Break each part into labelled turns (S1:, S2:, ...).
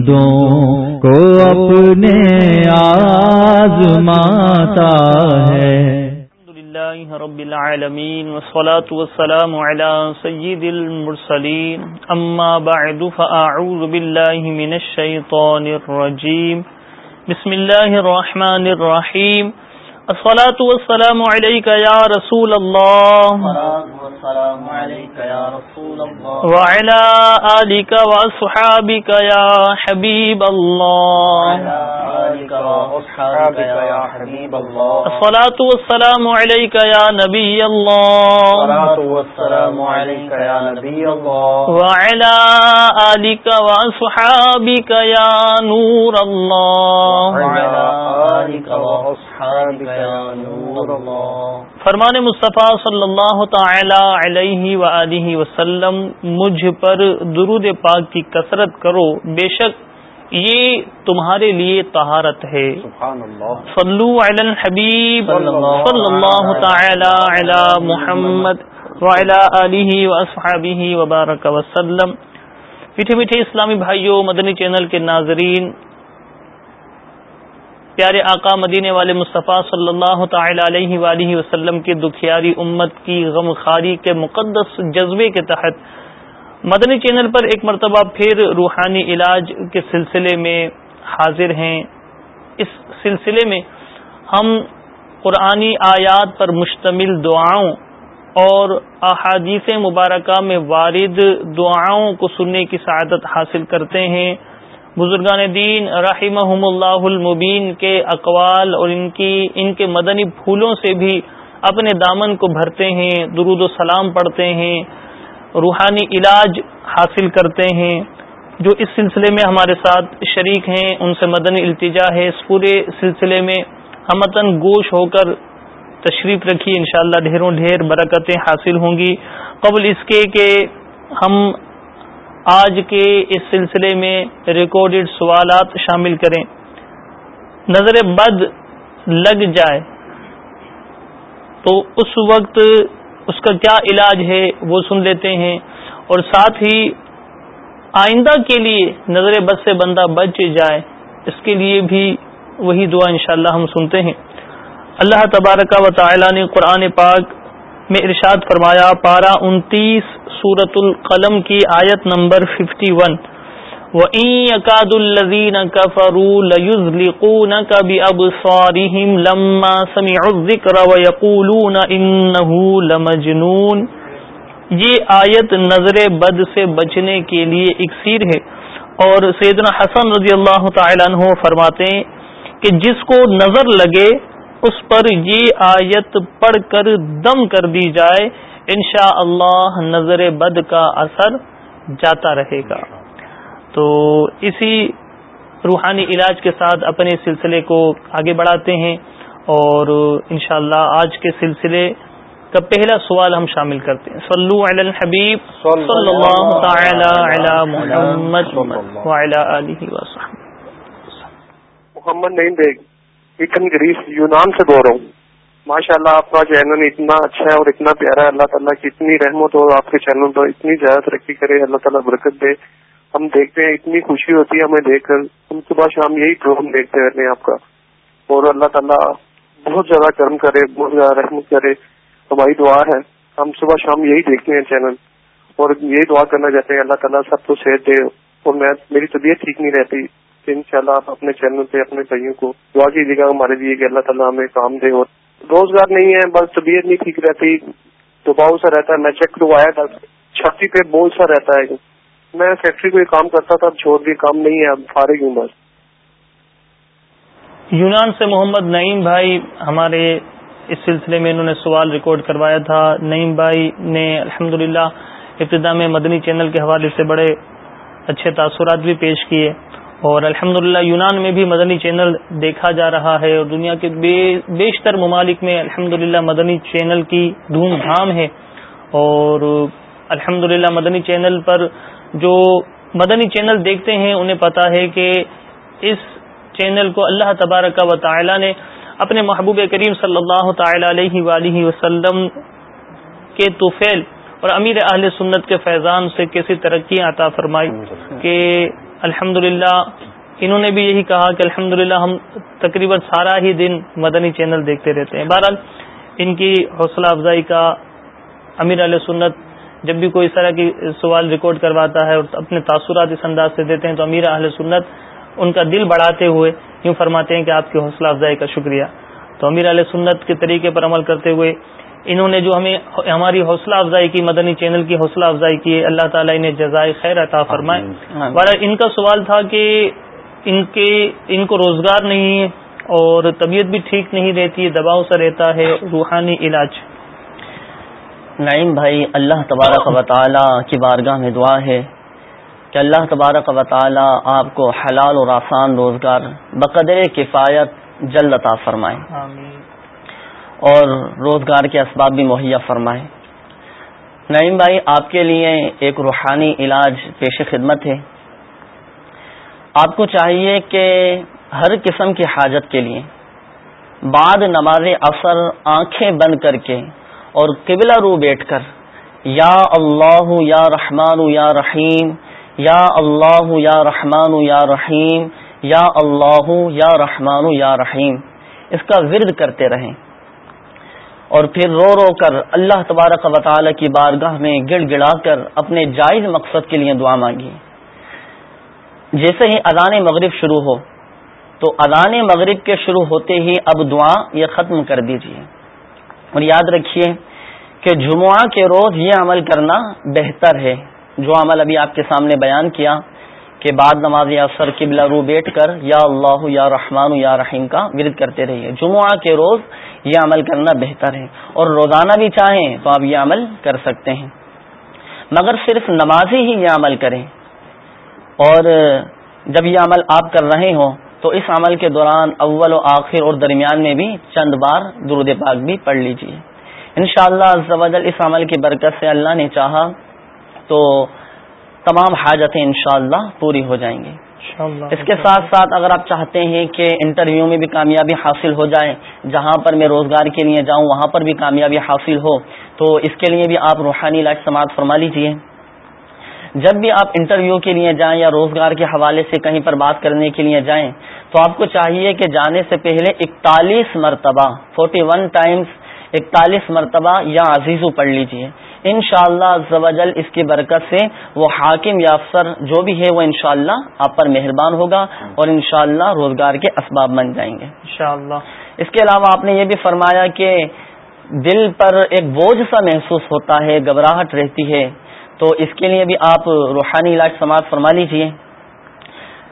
S1: بندوں کو اپنے آزماتا ہے۔
S2: لله رب العالمين والصلاة والسلام على سيد المرسلين أما بعد فأعوذ بالله من الشيطان الرجيم بسم الله الرحمن الرحيم الصلاة والسلام عليك يا رسول الله. وعلى آلك وأصحابك يا حبيب الله. الصلاة والسلام عليك يا نبي الله. وعلى آلك وأصحابك يا نور الله. وعلى آلك وأصحابك فرمان مصطفیٰ صلی اللہ تعالی علیہ و وسلم مجھ پر درود پاک کی کثرت کرو بے شک یہ تمہارے لیے طہارت ہے۔ صلو علی الحبیب صلی اللہ تعالی علی محمد وعلی آلہ وبارک وسلم۔ میٹھے میٹھے اسلامی بھائیوں مدنی چینل کے ناظرین پیارے آقا مدینے والے مصطفیٰ صلی اللہ تعالی علیہ وآلہ وسلم کی دکھیاری امت کی غم خاری کے مقدس جذبے کے تحت مدنی چینل پر ایک مرتبہ پھر روحانی علاج کے سلسلے میں حاضر ہیں۔ اس سلسلے میں ہم قرآنی آیات پر مشتمل دعاؤں اور احادیث مبارکہ میں وارد دعاؤں کو سننے کی سعادت حاصل کرتے ہیں۔ بزرگان دین رحمہم اللہ المبین کے اقوال اور ان کی، ان کے مدنی پھولوں سے بھی اپنے دامن کو بھرتے ہیں، درود و سلام پڑھتے ہیں، روحانی علاج حاصل کرتے ہیں، جو اس سلسلے میں ہمارے ساتھ شریک ہیں، ان سے مدنی التجا ہے۔ اس پورے سلسلے میں ہمتن گوش ہو کر تشریف رکھی انشاءاللہ ڈھیروں ڈھیر برکتیں حاصل ہوں گی۔ قبل اس کے کہ ہم آج کے اس سلسلے میں ریکارڈڈ سوالات شامل کریں۔ نظر بد لگ جائے تو اس وقت اس کا کیا علاج ہے وہ سن لیتے ہیں۔ اور ساتھ ہی آئندہ کے لیے نظر بد سے بندہ بچ جائے، اس کے لیے بھی وہی دعا انشاءاللہ ہم سنتے ہیں۔ اللہ تبارک و تعالی نے قرآن پاک میں ارشاد فرمایا پارا انتیس سورت القلم کی آیت نمبر 51 ون وَإِن يَكَادُ الَّذِينَ كَفَرُوا لَيُزْلِقُونَكَ بِأَبْصَارِهِمْ لَمَّا سَمِعُوا الذِّكْرَ وَيَقُولُونَ إِنَّهُ لَمَجْنُونَ۔ یہ آیت نظر بد سے بچنے کے لیے ایک سیر ہے۔ اور سیدنا حسن رضی اللہ تعالی عنہ فرماتے ہیں کہ جس کو نظر لگے اس پر یہ آیت پڑھ کر دم کر دی جائے انشاء اللہ نظر بد کا اثر جاتا رہے گا۔ تو اسی روحانی علاج کے ساتھ اپنے سلسلے کو آگے بڑھاتے ہیں اور انشاءاللہ اللہ آج کے سلسلے کا پہلا سوال ہم شامل کرتے ہیں۔ صلو علی الحبیب صلی اللہ تعالی علی محمد وعلی آلہ
S3: محمد نہیں دیکھ ایکن گریس یونان سے بول رہا ہوں۔ ماشاء اللہ آپ کا چینل اتنا اچھا ہے اور اتنا پیارا ہے، اللہ تعالیٰ کی اتنی رحمت ہو آپ کے چینل پر اتنی زیادہ ترقی کرے، اللہ تعالیٰ برکت دے۔ ہم دیکھتے ہیں، اتنی خوشی ہوتی ہے ہمیں دیکھ کر۔ ہم صبح شام یہی پروگرام دیکھتے رہتے ہیں آپ کا۔ اور اللہ تعالیٰ بہت زیادہ کرم کرے، بہت زیادہ رحمت کرے۔ ہماری دعا ہے، ہم صبح شام یہی دیکھتے ہیں چینل۔ اور یہی دعا کرنا چاہتے ہیں، اللہ تعالیٰ سب کو صحت دے۔ اور میں، میری طبیعت ٹھیک نہیں رہتی۔ کہ ان شاء اللہ آپ اپنے چینل پہ، اپنے بھائیوں کو دعا کیجیے گا، ہمارے لیے کہ اللہ تعالیٰ ہمیں کام دے اور روزگار نہیں ہے، بس طبیعت نہیں ٹھیک رہتی، دباؤ سا رہتا ہے۔ میں چیک کروایا تھا، چھاتی پہ بول سا رہتا ہے۔ میں فیکٹری کو کام کرتا تھا، اب چھوڑ دیا، کام نہیں ہے، اب فارغ ہوں بس۔
S2: یونان سے محمد نعیم بھائی ہمارے اس سلسلے میں انہوں نے سوال ریکارڈ کروایا تھا۔ نعیم بھائی نے الحمدللہ ابتدا میں مدنی چینل کے حوالے سے بڑے اچھے تاثرات بھی پیش کیے۔ اور الحمد یونان میں بھی مدنی چینل دیکھا جا رہا ہے اور دنیا کے بیشتر ممالک میں الحمد مدنی چینل کی دھوم دھام ہے اور الحمد مدنی چینل پر جو مدنی چینل دیکھتے ہیں انہیں پتا ہے کہ اس چینل کو اللہ تبارک و تعالی نے اپنے محبوب کریم صلی اللہ تعالی علیہ وآلہ وسلم کے توفیل اور امیر اہل سنت کے فیضان سے کیسی ترقی عطا فرمائی کہ الحمد انہوں نے بھی یہی کہا کہ الحمد ہم تقریباً سارا ہی دن مدنی چینل دیکھتے رہتے ہیں۔ بہرحال، ان کی حوصلہ افزائی کا امیر علیہ سنت جب بھی کوئی اس طرح کی سوال ریکارڈ کرواتا ہے اور اپنے تاثرات اس انداز سے دیتے ہیں تو امیر اہل سنت ان کا دل بڑھاتے ہوئے یوں فرماتے ہیں کہ آپ کی حوصلہ افزائی کا شکریہ۔ تو امیر علیہ سنت کے طریقے پر عمل کرتے ہوئے انہوں نے جو ہمیں ہماری حوصلہ افزائی کی مدنی چینل کی حوصلہ افزائی کی ہے اللہ تعالیٰ انہیں جزائے خیر عطا فرمائے۔ بہرحال ان کا سوال تھا کہ ان کے ان کو روزگار نہیں ہے اور طبیعت بھی ٹھیک نہیں رہتی دباؤ سا رہتا ہے روحانی علاج۔
S4: نعیم بھائی اللہ تبارک و تعالی کی بارگاہ میں دعا ہے کہ اللہ تبارک و تعالی آپ کو حلال اور آسان روزگار بقدر کفایت جلد عطا فرمائے۔ اور روزگار کے اسباب بھی مہیا فرمائے۔ نعیم بھائی، آپ کے لیے ایک روحانی علاج پیش خدمت ہے۔ آپ کو چاہیے کہ ہر قسم کی حاجت کے لیے بعد نماز اثر آنکھیں بند کر کے اور قبلہ رو بیٹھ کر یا اللہ یا رحمان یا رحیم، یا اللہ یا رحمان یا رحیم، یا اللہ یا رحمان یا رحیم۔ اس کا ورد کرتے رہیں۔ اور پھر رو رو کر اللہ تبارک و تعالی کی بارگاہ میں گڑ گڑا کر اپنے جائز مقصد کے لیے دعا مانگی۔ جیسے ہی اذان مغرب شروع ہو، تو اذان مغرب کے شروع ہوتے ہی اب دعا یہ ختم کر دیجیے اور یاد رکھیے کہ جمعہ کے روز یہ عمل کرنا بہتر ہے۔ جو عمل ابھی آپ کے سامنے بیان کیا کہ بعد نماز اثر قبلہ رو بیٹھ کر یا اللہ یا رحمان یا رحیم کا ورد کرتے رہیے۔ جمعہ کے روز یہ عمل کرنا بہتر ہے اور روزانہ بھی چاہیں تو آپ یہ عمل کر سکتے ہیں۔ مگر صرف نمازی ہی یہ عمل کریں۔ اور جب یہ عمل آپ کر رہے ہوں تو اس عمل کے دوران اول و آخر اور درمیان میں بھی چند بار درود پاک بھی پڑھ لیجیے ان شاء اللہ اس عمل کی برکت سے اللہ نے چاہا تو تمام حاجتیں انشاءاللہ پوری ہو جائیں گی۔ اس کے ساتھ ساتھ اگر آپ چاہتے ہیں کہ انٹرویو میں بھی کامیابی حاصل ہو جائے جہاں پر میں روزگار کے لیے جاؤں وہاں پر بھی کامیابی حاصل ہو تو اس کے لیے بھی آپ روحانی علاج سماعت فرما لیجیے جب بھی آپ انٹرویو کے لیے جائیں یا روزگار کے حوالے سے کہیں پر بات کرنے کے لیے جائیں تو آپ کو چاہیے کہ جانے سے پہلے اکتالیس مرتبہ فورٹی ون ٹائمس اکتالیس مرتبہ یا عزیزو پڑھ لیجیے۔ ان شاء اللہ اس کی برکت سے وہ حاکم یا افسر جو بھی ہے وہ انشاءاللہ اللہ آپ پر مہربان ہوگا اور انشاءاللہ اللہ روزگار کے اسباب بن جائیں گے۔ انشاءاللہ۔ اس کے علاوہ آپ نے یہ بھی فرمایا کہ دل پر ایک بوجھ سا محسوس ہوتا ہے گھبراہٹ رہتی ہے۔ تو اس کے لیے بھی آپ روحانی علاج سماعت فرما لیجیے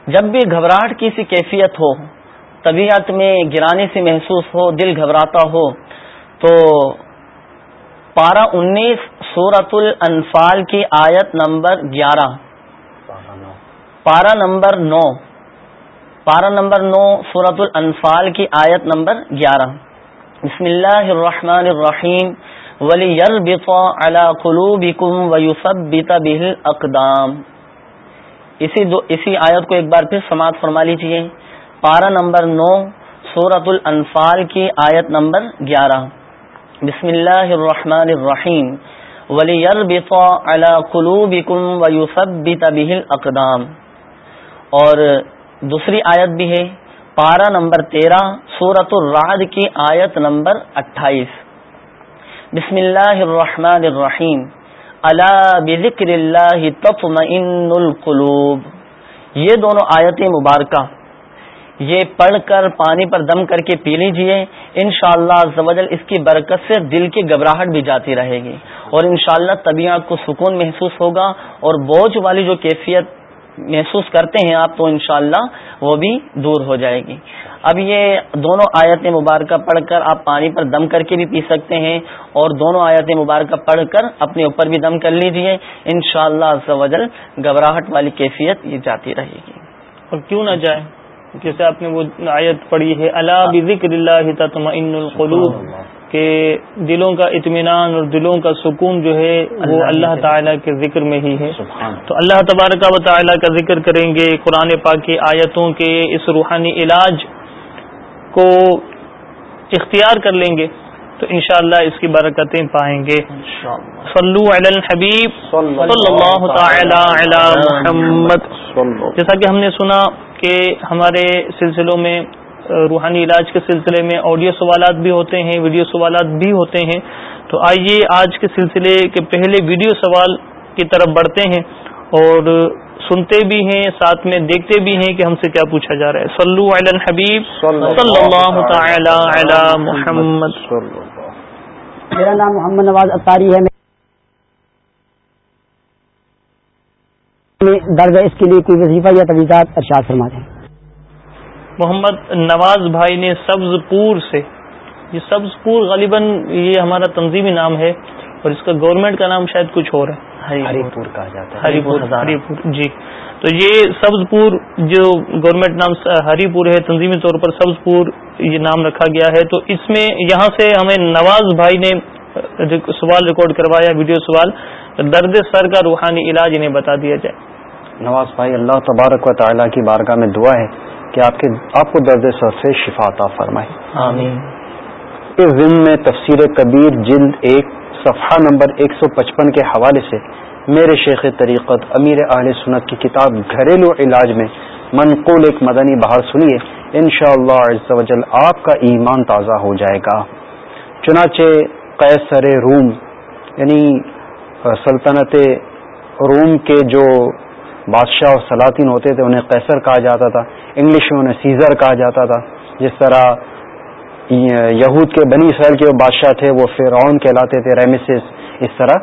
S4: جب بھی گھبراہٹ کی سی کیفیت ہو طبیعت میں گرانے سے محسوس ہو دل گھبراتا ہو تو پارہ انیس سورت الانفال کی آیت نمبر گیارہ۔ پارہ نمبر نو۔ پارہ نمبر نو سورت الانفال کی آیت نمبر گیارہ۔ بسم اللہ الرحمن الرحیم۔ ولی به الاقدام اسی دو اسی آیت کو ایک بار پھر سماعت فرما لیجیے۔ پارہ نمبر نو سورت الانفال کی آیت نمبر گیارہ۔ بسم اللہ الرحمن الرحیم۔ ولی یر بفا اللہ قلوبکم ویثبت اور دوسری آیت بھی ہے، پارہ نمبر تیرہ سورت الرعد کی آیت نمبر اٹھائیس۔ بسم اللہ الرحمن الرحیم۔ اللہ بذکر اللہ تطمئن القلوب۔ یہ دونوں آیت مبارکہ۔ یہ پڑھ کر پانی پر دم کر کے پی لیجیے۔ انشاءاللہ شاء اللہ اس کی برکت سے دل کی گھبراہٹ بھی جاتی رہے گی۔ اور انشاءاللہ شاء طبیعت کو سکون محسوس ہوگا اور بوجھ والی جو کیفیت محسوس کرتے ہیں آپ تو انشاءاللہ وہ بھی دور ہو جائے گی۔ اب یہ دونوں آیت مبارکہ پڑھ کر آپ پانی پر دم کر کے بھی پی سکتے ہیں اور دونوں آیت مبارکہ پڑھ کر اپنے اوپر بھی دم کر لیجیے ان شاء اللہ گھبراہٹ والی کیفیت یہ جاتی رہے گی۔
S2: اور کیوں نہ جائے؟ جیسے آپ نے وہ آیت پڑھی ہے اللہ بکر اللہ تطمئن القلوب کہ دلوں کا اطمینان اور دلوں کا سکون جو ہے وہ اللہ تعالیٰ کے ذکر میں ہی ہے۔ تو اللہ تبارک و تعالیٰ کا ذکر کریں گے قرآن پاک کی آیتوں کے اس روحانی علاج کو اختیار کر لیں گے۔ تو انشاءاللہ اس کی برکتیں پائیں گے۔ صلو علی الحبیب۔ صلی اللہ تعالی علی محمد۔ جیسا کہ ہم نے سنا کہ ہمارے سلسلوں میں روحانی علاج کے سلسلے میں آڈیو سوالات بھی ہوتے ہیں ویڈیو سوالات بھی ہوتے ہیں۔ تو آئیے آج کے سلسلے کے پہلے ویڈیو سوال کی طرف بڑھتے ہیں اور سنتے بھی ہیں ساتھ میں دیکھتے بھی ہیں کہ ہم سے کیا پوچھا جا رہا ہے۔ صلو علی الحبیب صلی اللہ تعالی علی محمد
S5: میرا نام محمد نواز اطاری ہے۔ درد اس کے لیے کوئی وظیفہ یا تویزات ارشاد فرما دیں
S2: محمد نواز بھائی نے سبز پور سے یہ سبز پور غالباً یہ ہمارا تنظیمی نام ہے اور اس کا گورنمنٹ کا نام شاید کچھ اور ہے۔ ہری پور کہا جاتا ہے ہری پور ہری پور جی۔ تو یہ سبز پور جو گورنمنٹ نام ہری پور ہے تنظیمی طور پر سبز پور یہ نام رکھا گیا ہے۔ تو اس میں یہاں سے ہمیں نواز بھائی نے سوال ریکارڈ کروایا ویڈیو سوال۔ درد سر کا روحانی علاج انہیں بتا دیا جائے۔
S6: نواز بھائی اللہ تبارک و تعالیٰ کی بارگاہ میں دعا ہے کہ آپ کے آپ کو درد سر سے شفا عطا فرمائے۔
S2: آمین۔
S6: اس ضمن میں تفسیر کبیر جلد ایک صفحہ نمبر ایک سو پچپن کے حوالے سے میرے شیخ طریقت امیر اہل سنت کی کتاب گھریلو علاج میں منقول ایک مدنی بہار سنیے ان شاء اللہ آپ کا ایمان تازہ ہو جائے گا۔ چنانچہ قیصر روم یعنی سلطنت روم کے جو بادشاہ اور سلاطین ہوتے تھے، انہیں قیصر کہا جاتا تھا، انگلش میں انہیں سیزر کہا جاتا تھا۔ جس طرح یہود کے بنی اسرائیل کے بادشاہ تھے، وہ فرعون کہلاتے تھے ریمیسس اس طرح۔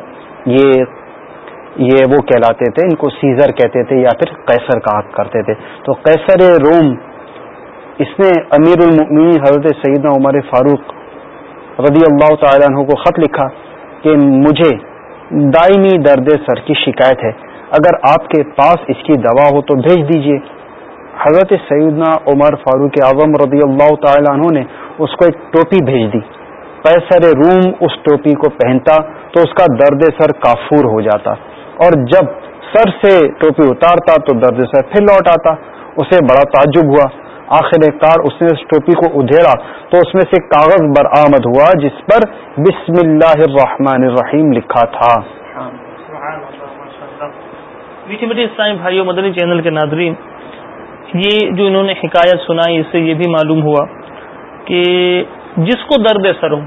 S6: یہ یہ وہ کہلاتے تھے، ان کو سیزر کہتے تھے یا پھر قیصر کہا کرتے تھے۔ تو قیصر روم، اس نے امیر المؤمنین حضرت سیدنا عمر فاروق رضی اللہ تعالیٰ عنہ کو خط لکھا کہ مجھے دائمی درد سر کی شکایت ہے۔ اگر آپ کے پاس اس کی دوا ہو تو بھیج دیجیے حضرت سیدنا عمر فاروق اعظم رضی اللہ تعالیٰ عنہ نے اس کو ایک ٹوپی بھیج دی۔ پیسر روم اس ٹوپی کو پہنتا تو اس کا درد سر کافور ہو جاتا۔ اور جب سر سے ٹوپی اتارتا تو درد سر پھر لوٹ آتا۔ اسے بڑا تعجب ہوا۔ آخر کار اس نے اس ٹوپی کو ادھیڑا تو اس میں سے کاغذ برآمد ہوا جس پر بسم اللہ الرحمن الرحیم لکھا تھا۔
S2: میٹھی میٹھی اسلامی بھائیوں مدنی چینل کے ناظرین، یہ جو انہوں نے حکایت سنائی، اس سے یہ بھی معلوم ہوا کہ جس کو درد سر ہو،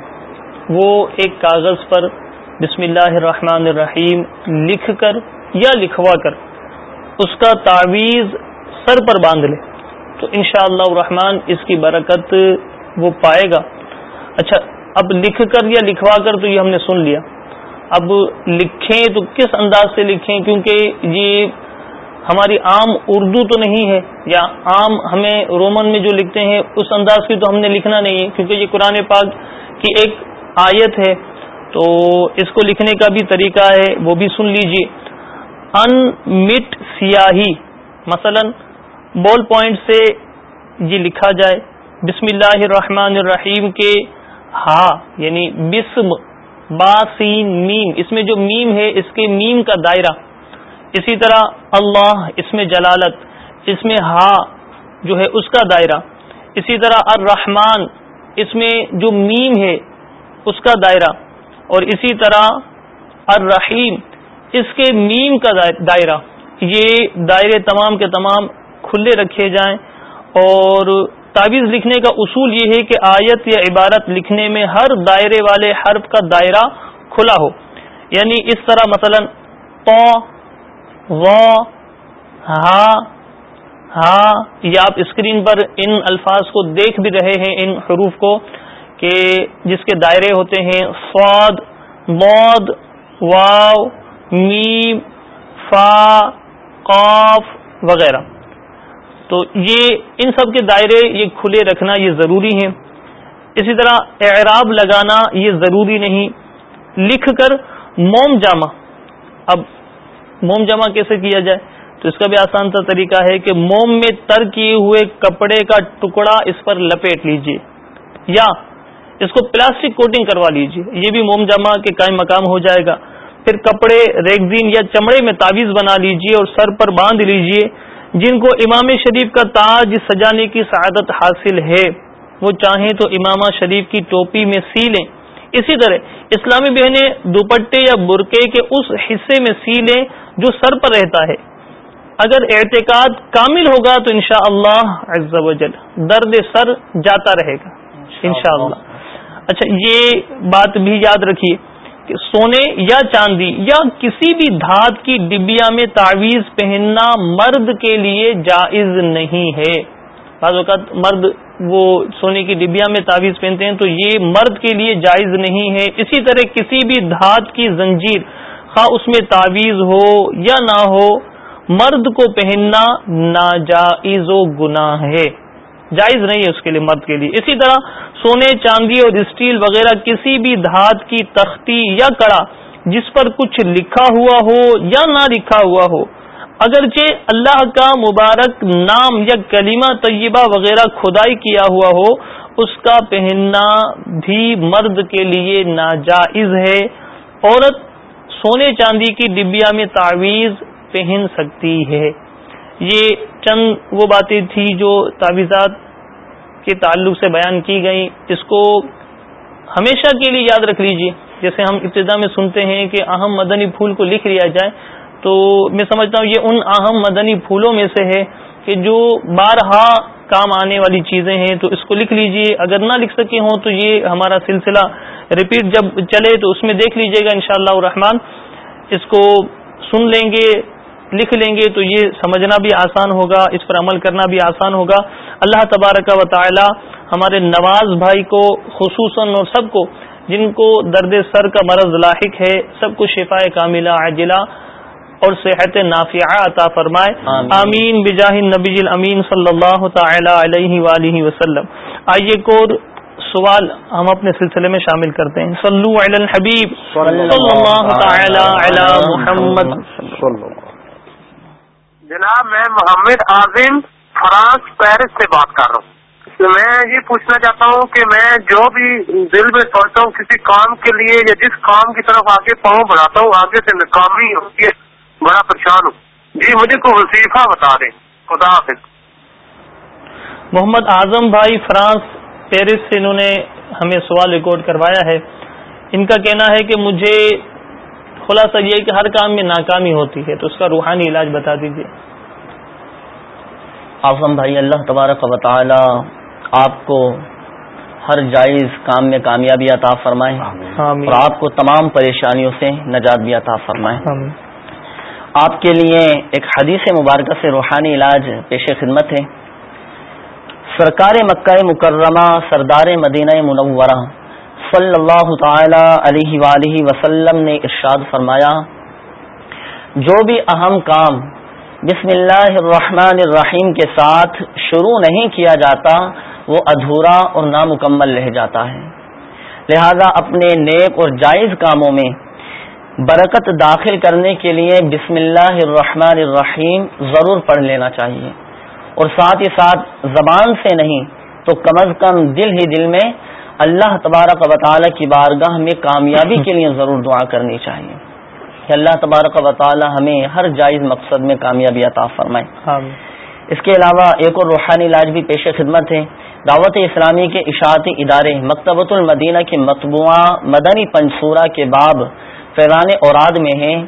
S2: وہ ایک کاغذ پر بسم اللہ الرحمن الرحیم لکھ کر یا لکھوا کر اس کا تعویذ سر پر باندھ لے، تو انشاءاللہ اللہ الرحمن اس کی برکت وہ پائے گا۔ اچھا اب لکھ کر یا لکھوا کر تو یہ ہم نے سن لیا۔ اب لکھیں تو کس انداز سے لکھیں؟ کیونکہ یہ ہماری عام اردو تو نہیں ہے، یا عام ہمیں رومن میں جو لکھتے ہیں، اس انداز کی تو ہم نے لکھنا نہیں ہے، کیونکہ یہ قرآن پاک کی ایک آیت ہے۔ تو اس کو لکھنے کا بھی طریقہ ہے، وہ بھی سن لیجیے ان مٹ سیاہی، مثلا بال پوائنٹ سے یہ لکھا جائے، بسم اللہ الرحمن الرحیم کے ہا یعنی بسم باسین میم، اس میں جو میم ہے، اس کے میم کا دائرہ۔ اسی طرح اللہ، اس میں جلالت، اس میں ہا جو ہے، اس کا دائرہ۔ اسی طرح الرحمن، اس میں جو میم ہے، اس کا دائرہ۔ اور اسی طرح الرحیم، اس کے میم کا دائرہ۔ یہ دائرے تمام کے تمام کھلے رکھے جائیں اور تعویذ لکھنے کا اصول یہ ہے کہ آیت یا عبارت لکھنے میں ہر دائرے والے حرف کا دائرہ کھلا ہو۔ یعنی اس طرح مثلا تو ہا ہا یا آپ اسکرین پر ان الفاظ کو دیکھ بھی رہے ہیں، ان حروف کو، کہ جس کے دائرے ہوتے ہیں سواد مود واو، میم، فا، قاف وغیرہ۔ تو یہ ان سب کے دائرے یہ کھلے رکھنا یہ ضروری ہے اسی طرح اعراب لگانا یہ ضروری نہیں۔ لکھ کر موم جامع۔ اب موم جمع کیسے کیا جائے؟ تو اس کا بھی آسان سا طریقہ ہے کہ موم میں تر کیے ہوئے کپڑے کا ٹکڑا اس پر لپیٹ لیجیے۔ یا اس کو پلاسٹک کوٹنگ کروا لیجیے۔ یہ بھی موم جامع کے قائم مقام ہو جائے گا۔ پھر کپڑے ریگزین یا چمڑے میں تعویذ بنا لیجیے اور سر پر باندھ لیجیے۔ جن کو امام شریف کا تاج سجانے کی سعادت حاصل ہے، وہ چاہیں تو امامہ شریف کی ٹوپی میں سی لیں۔ اسی طرح اسلامی بہنیں دوپٹے یا برقعے کے اس حصے میں سی لیں جو سر پر رہتا ہے۔ اگر اعتقاد کامل ہوگا تو انشاء اللہ درد سر جاتا رہے گا۔ انشاء اللہ اچھا یہ بات بھی یاد رکھیے۔ سونے یا چاندی یا کسی بھی دھات کی ڈبیا میں تعویذ پہننا مرد کے لیے جائز نہیں ہے۔ بعض اوقات مرد وہ سونے کی ڈبیا میں تعویذ پہنتے ہیں تو یہ مرد کے لیے جائز نہیں ہے۔ اسی طرح کسی بھی دھات کی زنجیر، خواہ اس میں تعویذ ہو یا نہ ہو، مرد کو پہننا ناجائز و گناہ ہے۔ جائز نہیں ہے اس کے لیے مرد کے لیے۔ اسی طرح سونے چاندی اور اسٹیل وغیرہ کسی بھی دھات کی تختی یا کڑا جس پر کچھ لکھا ہوا ہو یا نہ لکھا ہوا ہو، اگرچہ اللہ کا مبارک نام یا کلیمہ طیبہ وغیرہ کھدائی کیا ہوا ہو، اس کا پہننا بھی مرد کے لیے ناجائز ہے۔ عورت سونے چاندی کی ڈبیا میں تعویذ پہن سکتی ہے۔ یہ چند وہ باتیں تھی جو تعویذات کے تعلق سے بیان کی گئی اس کو ہمیشہ کے لیے یاد رکھ لیجیے جیسے ہم ابتدا میں سنتے ہیں کہ اہم مدنی پھول کو لکھ لیا جائے، تو میں سمجھتا ہوں یہ ان اہم مدنی پھولوں میں سے ہے کہ جو بارہا کام آنے والی چیزیں ہیں، تو اس کو لکھ لیجیے۔ اگر نہ لکھ سکے ہوں، تو یہ ہمارا سلسلہ ریپیٹ جب چلے، تو اس میں دیکھ لیجیے گا انشاءاللہ شاء اس کو سن لیں گے۔ لکھ لیں گے تو یہ سمجھنا بھی آسان ہوگا اس پر عمل کرنا بھی آسان ہوگا۔ اللہ تبارک و تعالی ہمارے نواز بھائی کو خصوصاً اور سب کو جن کو درد سر کا مرض لاحق ہے سب کو شفا کاملہ عاجلہ اور صحت نافیہ عطا فرمائے۔ آمین۔ بجاہ نبی الامین صلی اللہ تعالی علیہ وآلہ وسلم۔ آئیے کو سوال ہم اپنے سلسلے میں شامل کرتے ہیں۔ صلو علی الحبیب۔ صلی اللہ تعالی علی محمد۔
S3: جناب، میں محمد عظیم فرانس پیرس سے بات کر رہا ہوں۔ میں یہ پوچھنا چاہتا ہوں کہ میں جو بھی دل میں سوچتا ہوں کسی کام کے لیے یا جس کام کی طرف آگے پاؤں بڑھاتا ہوں، آگے سے ناکامی ہوتی ہے، بڑا پریشان ہوں۔ جی مجھے کوئی وظیفہ بتا دیں۔ خدا حافظ۔
S2: محمد اعظم بھائی فرانس پیرس سے انہوں نے ہمیں سوال ریکارڈ کروایا ہے۔ ان کا کہنا ہے کہ مجھے خلاصہ یہ کہ ہر کام میں ناکامی ہوتی ہے تو اس کا روحانی علاج بتا دیجیے
S4: اعظم بھائی اللہ تبارک و تعالی آپ کو ہر جائز کام میں کامیابی عطا فرمائے اور آپ کو تمام پریشانیوں سے نجات بھی عطا فرمائے۔ آپ کے لیے ایک حدیث مبارکہ سے روحانی علاج پیش خدمت ہے۔ سرکار مکہ مکرمہ سردار مدینہ منورہ۔ صلی اللہ تعالی علیہ وآلہ وسلم نے ارشاد فرمایا، جو بھی اہم کام بسم اللہ الرحمن الرحیم کے ساتھ شروع نہیں کیا جاتا، وہ ادھورا اور نامکمل رہ جاتا ہے۔ لہذا اپنے نیک اور جائز کاموں میں برکت داخل کرنے کے لیے بسم اللہ الرحمن الرحیم ضرور پڑھ لینا چاہیے۔ اور ساتھ ہی ساتھ زبان سے نہیں، تو کم از کم دل ہی دل میں اللہ تبارک و تعالی کی بارگاہ میں کامیابی کے لیے ضرور دعا کرنی چاہیے۔ کہ اللہ تبارک و تعالی ہمیں ہر جائز مقصد میں کامیابی عطا فرمائے۔ اس کے علاوہ ایک اور روحانی علاج بھی پیش خدمت ہے۔ دعوت اسلامی کے اشاعتی ادارے مکتبۃ المدینہ کی مطبوعہ مدنی پنصورہ کے باب فیضان اوراد میں ہیں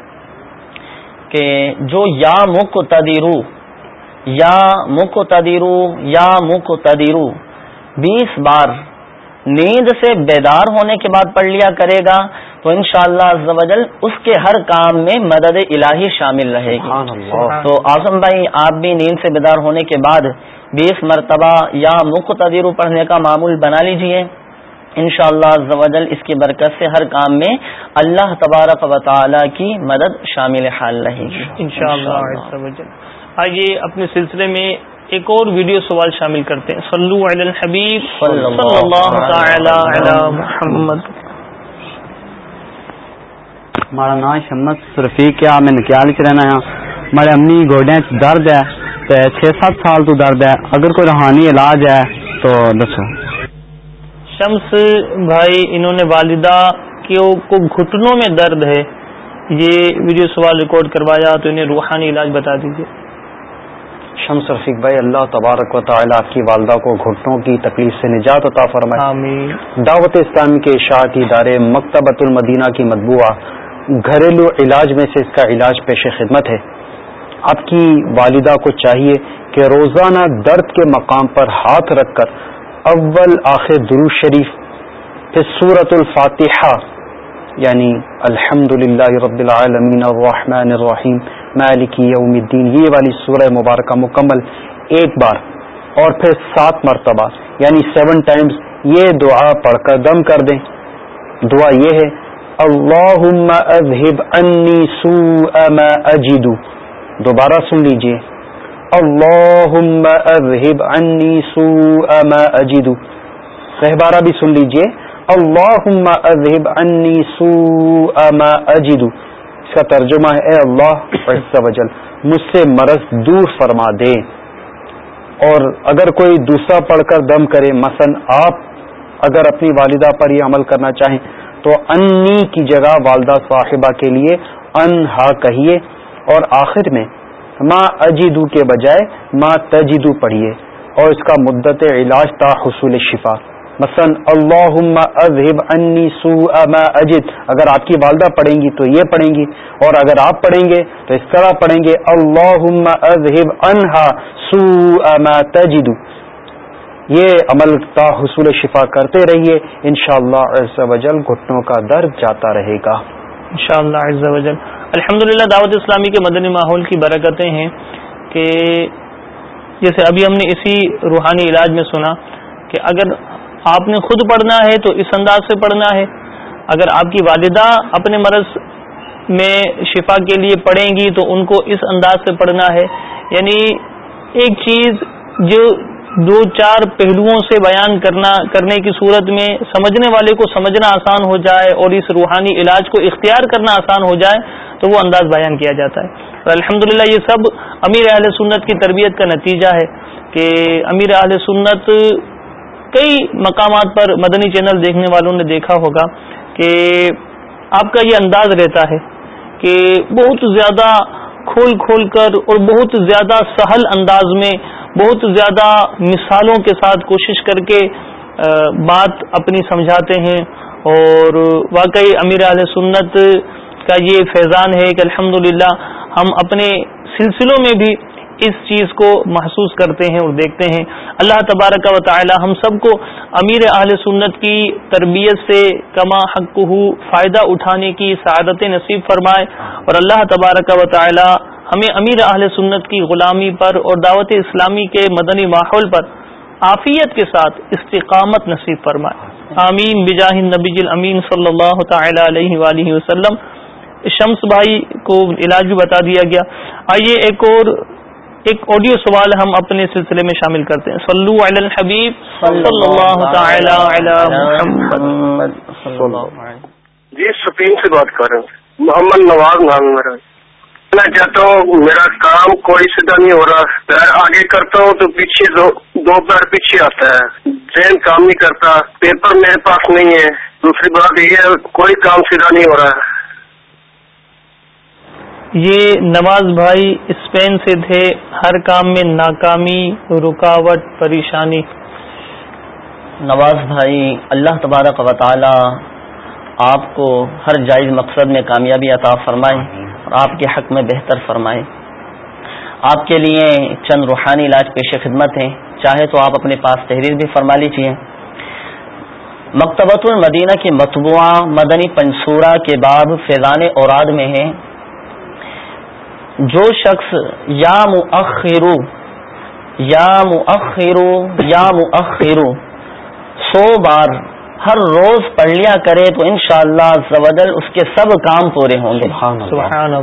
S4: کہ جو یا مک تدیرو یا مک تدیرو یا مک تدیرو بیس بار نیند سے بیدار ہونے کے بعد پڑھ لیا کرے گا تو انشاءاللہ شاء اللہ اس کے ہر کام میں مدد الہی شامل رہے گی۔ تو اعظم بھائی آپ بھی نیند سے بیدار ہونے کے بعد بیس مرتبہ یا مقتدر پڑھنے کا معمول بنا لیجیے۔ ان شاء اللہ اس کی برکت سے ہر کام میں اللہ تبارک و تعالی کی مدد شامل حال رہے گی۔
S2: انشاءاللہ آئیے اپنے سلسلے میں ایک اور ویڈیو سوال شامل کرتے ہیں۔ صلو علی الحبیب۔ صلی اللہ تعالی علی محمد۔
S1: ہمارا نام شمت رفیق ہے میں نکیال چ رہنا ہاں ہمارے امی گوڈے درد ہے چھ سات سال تو درد ہے۔ اگر کوئی روحانی علاج ہے تو دسو۔
S2: شمس بھائی انہوں نے والدہ کو گھٹنوں میں درد ہے۔ یہ ویڈیو سوال ریکارڈ کروایا تو انہیں روحانی علاج بتا دیجیے
S6: شمس رفیق بھائی اللہ تبارک و تعالی آپ کی والدہ کو گھٹنوں کی تکلیف سے نجات عطا فرمائے۔ دعوت اسلامی کے اشاعتی ادارے المدینہ کی مطبوعہ گھریلو علاج میں سے اس کا علاج پیش خدمت ہے۔ آپ کی والدہ کو چاہیے کہ روزانہ درد کے مقام پر ہاتھ رکھ کر اول آخر درو شریف پھر سورت الفاتحہ یعنی الحمد للہ رب العالمین الرحمن الرحیم مالکی یوم الدین۔ یہ والی سورہ مبارکہ مکمل ایک بار اور پھر سات مرتبہ یعنی سیون ٹائمز یہ دعا پڑھ کر دم کر دیں۔ دعا یہ ہے اللہ اذهب انی سوء ما اجد دوبارہ سن لیجیے۔ اللہ اذهب عنی سوء ما اجد سہبارہ بھی سن لیجیے۔ اللہ اذهب عنی سوء ما اجد اس کا ترجمہ ہے، اے اللہ، عز و جل، مجھ سے مرض دور فرما دے۔ اور اگر کوئی دوسرا پڑھ کر دم کرے، مثلا آپ اگر اپنی والدہ پر یہ عمل کرنا چاہیں، تو انی کی جگہ والدہ صاحبہ کے لیے ان ہا کہیے۔ اور آخر میں ماں اجیدو کے بجائے ماں تجیدو پڑھیے۔ اور اس کا مدت علاج تا حصول شفا۔ مثلا اللہ اذهب انی سوء ما اجد، اگر آپ کی والدہ پڑھیں گی تو یہ پڑھیں گی، اور اگر آپ پڑھیں گے تو اس طرح پڑھیں گے اللہ اذهب عنها سوء ما تجد۔ یہ عمل تا حصول شفا کرتے رہیے، انشاءاللہ عز و جل گھٹنوں کا درد جاتا رہے گا۔
S2: انشاءاللہ عز و جل۔ الحمدللہ دعوت اسلامی کے مدنی ماحول کی برکتیں ہیں کہ جیسے ابھی ہم نے اسی روحانی علاج میں سنا کہ اگر آپ نے خود پڑھنا ہے تو اس انداز سے پڑھنا ہے۔ اگر آپ کی والدہ اپنے مرض میں شفا کے لیے پڑھیں گی تو ان کو اس انداز سے پڑھنا ہے۔ یعنی ایک چیز جو دو چار پہلوؤں سے بیان کرنا، کرنے کی صورت میں سمجھنے والے کو سمجھنا آسان ہو جائے اور اس روحانی علاج کو اختیار کرنا آسان ہو جائے تو وہ انداز بیان کیا جاتا ہے۔ تو الحمد یہ سب امیر اہل سنت کی تربیت کا نتیجہ ہے کہ امیر اہل سنت کئی مقامات پر مدنی چینل دیکھنے والوں نے دیکھا ہوگا کہ آپ کا یہ انداز رہتا ہے کہ بہت زیادہ کھول کھول کر اور بہت زیادہ سہل انداز میں بہت زیادہ مثالوں کے ساتھ کوشش کر کے بات اپنی سمجھاتے ہیں اور واقعی امیر علیہ سنت کا یہ فیضان ہے کہ الحمد ہم اپنے سلسلوں میں بھی اس چیز کو محسوس کرتے ہیں اور دیکھتے ہیں۔ اللہ تبارک و تعالی ہم سب کو امیر اہل سنت کی تربیت سے کما حق فائدہ اٹھانے کی سعادت نصیب فرمائے اور اللہ تبارک و تعالی ہمیں امیر اہل سنت کی غلامی پر اور دعوت اسلامی کے مدنی ماحول پر عافیت کے ساتھ استقامت نصیب فرمائے۔ آمین۔ بجاہ نبی امین صلی اللہ تعالی علیہ وآلہ وسلم۔ شمس بھائی کو علاج بھی بتا دیا گیا۔ آئیے ایک اور ایک آڈیو سوال ہم اپنے سلسلے میں شامل کرتے ہیں۔ صلو علی الحبیب صلی اللہ تعالی علی محمد۔
S3: جی سپین سے بات کر رہے ہیں۔ محمد نواز نام میرا۔ میں چاہتا ہوں میرا کام کوئی سیدھا نہیں ہو رہا۔ پیر آگے کرتا ہوں تو پیچھے دو دو پیر پیچھے آتا ہے۔ ذہن کام نہیں کرتا پیپر میرے پاس نہیں ہے۔ دوسری بات یہ ہے کوئی کام سیدھا نہیں ہو رہا۔ ہے
S2: یہ نواز بھائی اسپین سے تھے، ہر کام میں ناکامی، رکاوٹ، پریشانی۔
S4: نواز بھائی، اللہ تبارک و تعالی آپ کو ہر جائز مقصد میں کامیابی عطا فرمائے اور آپ کے حق میں بہتر فرمائے۔ آپ کے لیے چند روحانی علاج پیش خدمت ہیں۔ چاہے تو آپ اپنے پاس تحریر بھی فرما لیجیے مکتبۃ المدینہ کی مطبوعہ مدنی پنصورہ کے باب فیضان اوراد میں ہے جو شخص یا مؤخرو یا مؤخرو یا مؤخرو سو بار ہر روز پڑھ لیا کرے تو انشاءاللہ شاء اللہ اس کے سب کام پورے ہوں گے۔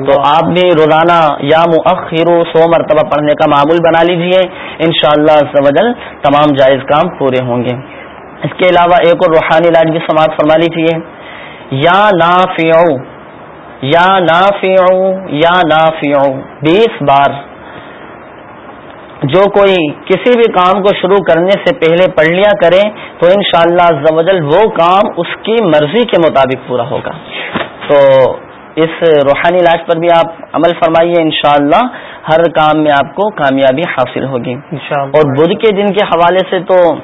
S4: تو آپ بھی روزانہ یا مؤخرو سو مرتبہ پڑھنے کا معمول بنا لیجیے۔ انشاءاللہ شاء اللہ تمام جائز کام پورے ہوں گے۔ اس کے علاوہ ایک اور روحانی علاج بھی سماعت فرما لیجیے یا نافع یا نافع یا نافع بیس بار جو کوئی کسی بھی کام کو شروع کرنے سے پہلے پڑھ لیا کرے تو انشاءاللہ شاء اللہ وہ کام اس کی مرضی کے مطابق پورا ہوگا۔ تو اس روحانی علاج پر بھی آپ عمل فرمائیے انشاءاللہ ہر کام میں آپ کو کامیابی حاصل ہوگی۔ اور بدھ کے دن کے حوالے سے تو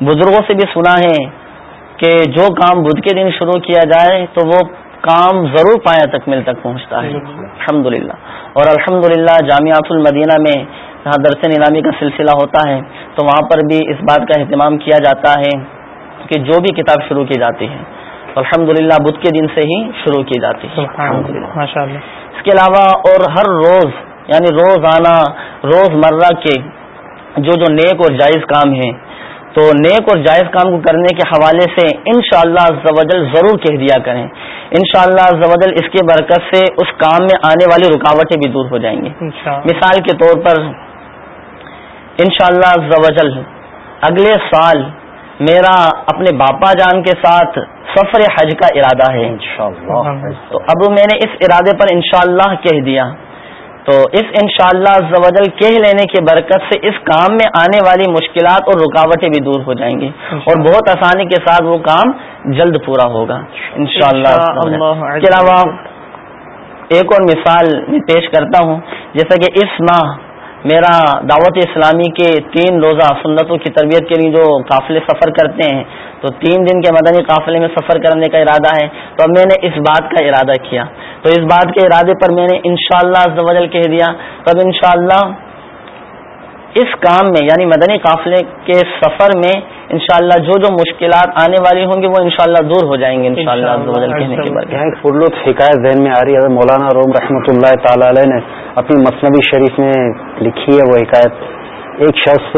S4: بزرگوں سے بھی سنا ہے کہ جو کام بدھ کے دن شروع کیا جائے تو وہ کام ضرور پایا تکمیل تک پہنچتا ہے۔ الحمد اور الحمد للہ جامعات المدینہ میں جہاں درس نیلامی کا سلسلہ ہوتا ہے تو وہاں پر بھی اس بات کا اہتمام کیا جاتا ہے کہ جو بھی کتاب شروع کی جاتی ہے الحمد للہ بدھ کے دن سے ہی شروع کی جاتی ہے۔ اس کے علاوہ اور ہر روز یعنی روزانہ روز مرہ کے جو جو نیک اور جائز کام ہیں تو نیک اور جائز کام کو کرنے کے حوالے سے انشاءاللہ شاء اللہ ضرور کہہ دیا کریں۔ انشاءاللہ شاء اللہ اس کی برکت سے اس کام میں آنے والی رکاوٹیں بھی دور ہو جائیں گی۔ مثال کے طور پر انشاءاللہ شاء اگلے سال میرا اپنے باپا جان کے ساتھ سفر حج کا ارادہ ہے۔ تو اب میں نے اس ارادے پر انشاءاللہ کہہ دیا۔ تو اس انشاءاللہ شاء اللہ کہہ لینے کی برکت سے اس کام میں آنے والی مشکلات اور رکاوٹیں بھی دور ہو جائیں گی اور بہت آسانی کے ساتھ وہ کام جلد پورا ہوگا انشاءاللہ اس کے علاوہ ایک اور مثال میں پیش کرتا ہوں جیسا کہ اس ماہ میرا دعوت اسلامی کے تین روزہ سنتوں کی تربیت کے لیے جو قافلے سفر کرتے ہیں تو تین دن کے مدنی قافلے میں سفر کرنے کا ارادہ ہے تو اب میں نے اس بات کا ارادہ کیا۔ تو اس بات کے ارادے پر میں نے انشاءاللہ شاء اللہ کہہ دیا۔ تو اب انشاءاللہ اس کام میں یعنی مدنی قافلے کے سفر میں انشاءاللہ جو جو مشکلات آنے والی ہوں گی وہ انشاءاللہ دور ہو جائیں گے
S6: حکایت ذہن میں آ رہی ہے۔ مولانا روم رحمۃ اللہ تعالی علیہ نے اپنی مصنوعی شریف میں لکھی ہے وہ حکایت۔ ایک شخص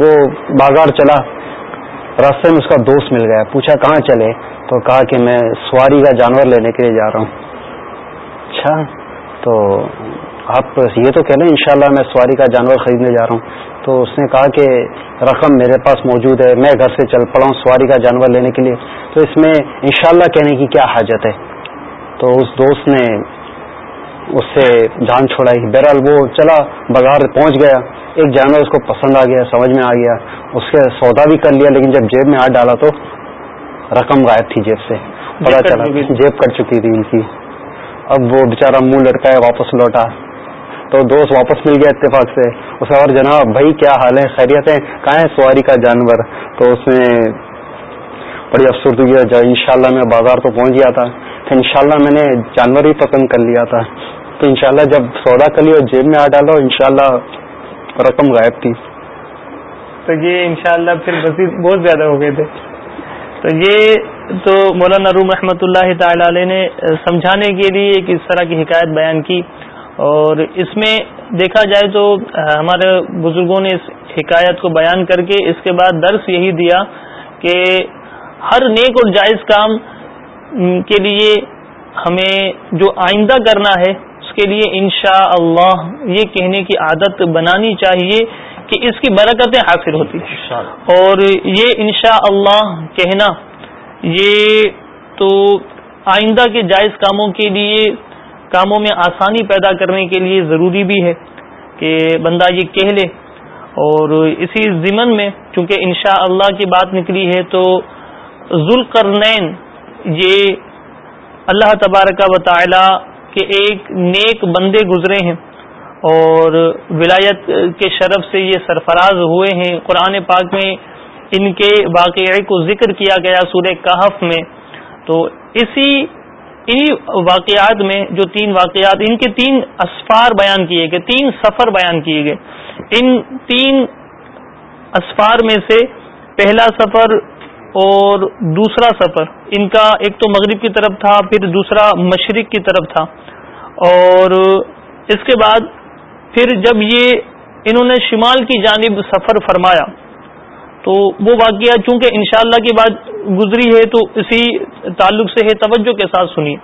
S6: وہ بازار چلا، راستے میں اس کا دوست مل گیا، پوچھا کہاں چلے؟ تو کہا کہ میں سواری کا جانور لینے کے لیے جا رہا ہوں۔ اچھا تو آپ یہ تو کہہ لیں انشاءاللہ میں سواری کا جانور خریدنے جا رہا ہوں۔ تو اس نے کہا کہ رقم میرے پاس موجود ہے میں گھر سے چل پڑا ہوں سواری کا جانور لینے کے لیے۔ تو اس میں انشاءاللہ کہنے کی کیا حاجت ہے؟ تو اس دوست نے اس سے جان چھوڑائی بہرحال وہ چلا بازار پہنچ گیا۔ ایک جانور اس کو پسند آ گیا سمجھ میں آ گیا۔ اس کے سودا بھی کر لیا لیکن جب جیب میں ہاتھ ڈالا تو رقم غائب تھی جیب سے۔ پتا چلا جیب کٹ چکی تھی ان کی۔ اب وہ بےچارا منہ لڑکا ہے، واپس لوٹا۔ تو دوست واپس مل گیا اتفاق سے۔ اسے اور جناب، بھائی کیا حال ہے؟ خیریت ہے کہاں ہے سواری کا جانور۔ تو اس میں بڑی افسردگی ان شاء اللہ میں بازار تو پہنچ گیا تھا۔ تو انشاءاللہ میں نے جانور ہی پسند کر لیا تھا۔ تو انشاءاللہ جب سودا کر لیا جیب میں آ ڈالا، انشاءاللہ رقم غائب تھی۔
S2: تو یہ انشاءاللہ پھر مزید بہت زیادہ ہو گئے تھے۔ تو یہ تو مولانا روم رحمۃ اللہ تعالی علیہ نے سمجھانے کے لیے ایک اس طرح کی حکایت بیان کی اور اس میں دیکھا جائے تو ہمارے بزرگوں نے اس حکایت کو بیان کر کے اس کے بعد درس یہی دیا کہ ہر نیک اور جائز کام کے لیے ہمیں جو آئندہ کرنا ہے اس کے لیے انشاء اللہ یہ کہنے کی عادت بنانی چاہیے کہ اس کی برکتیں حاصل ہوتی اور یہ انشاء اللہ کہنا یہ تو آئندہ کے جائز کاموں کے لیے کاموں میں آسانی پیدا کرنے کے لیے ضروری بھی ہے کہ بندہ یہ کہہ لے۔ اور اسی ضمن میں چونکہ انشاء اللہ کی بات نکلی ہے تو ذوالقرنین یہ اللہ تبارک و تعالی کے ایک نیک بندے گزرے ہیں۔ اور ولایت کے شرف سے یہ سرفراز ہوئے ہیں۔ قرآن پاک میں ان کے واقعے کو ذکر کیا گیا سورہ کہف میں۔ تو اسی انہی واقعات میں جو تین واقعات، ان کے تین اسفار بیان کیے گئے، تین سفر بیان کیے گئے۔ ان تین اسفار میں سے پہلا سفر اور دوسرا سفر، ان کا ایک تو مغرب کی طرف تھا، پھر دوسرا مشرق کی طرف تھا۔ اور اس کے بعد پھر جب یہ انہوں نے شمال کی جانب سفر فرمایا، تو وہ واقعہ چونکہ انشاءاللہ کی بات گزری ہے، تو اسی تعلق سے ہے توجہ کے ساتھ سنی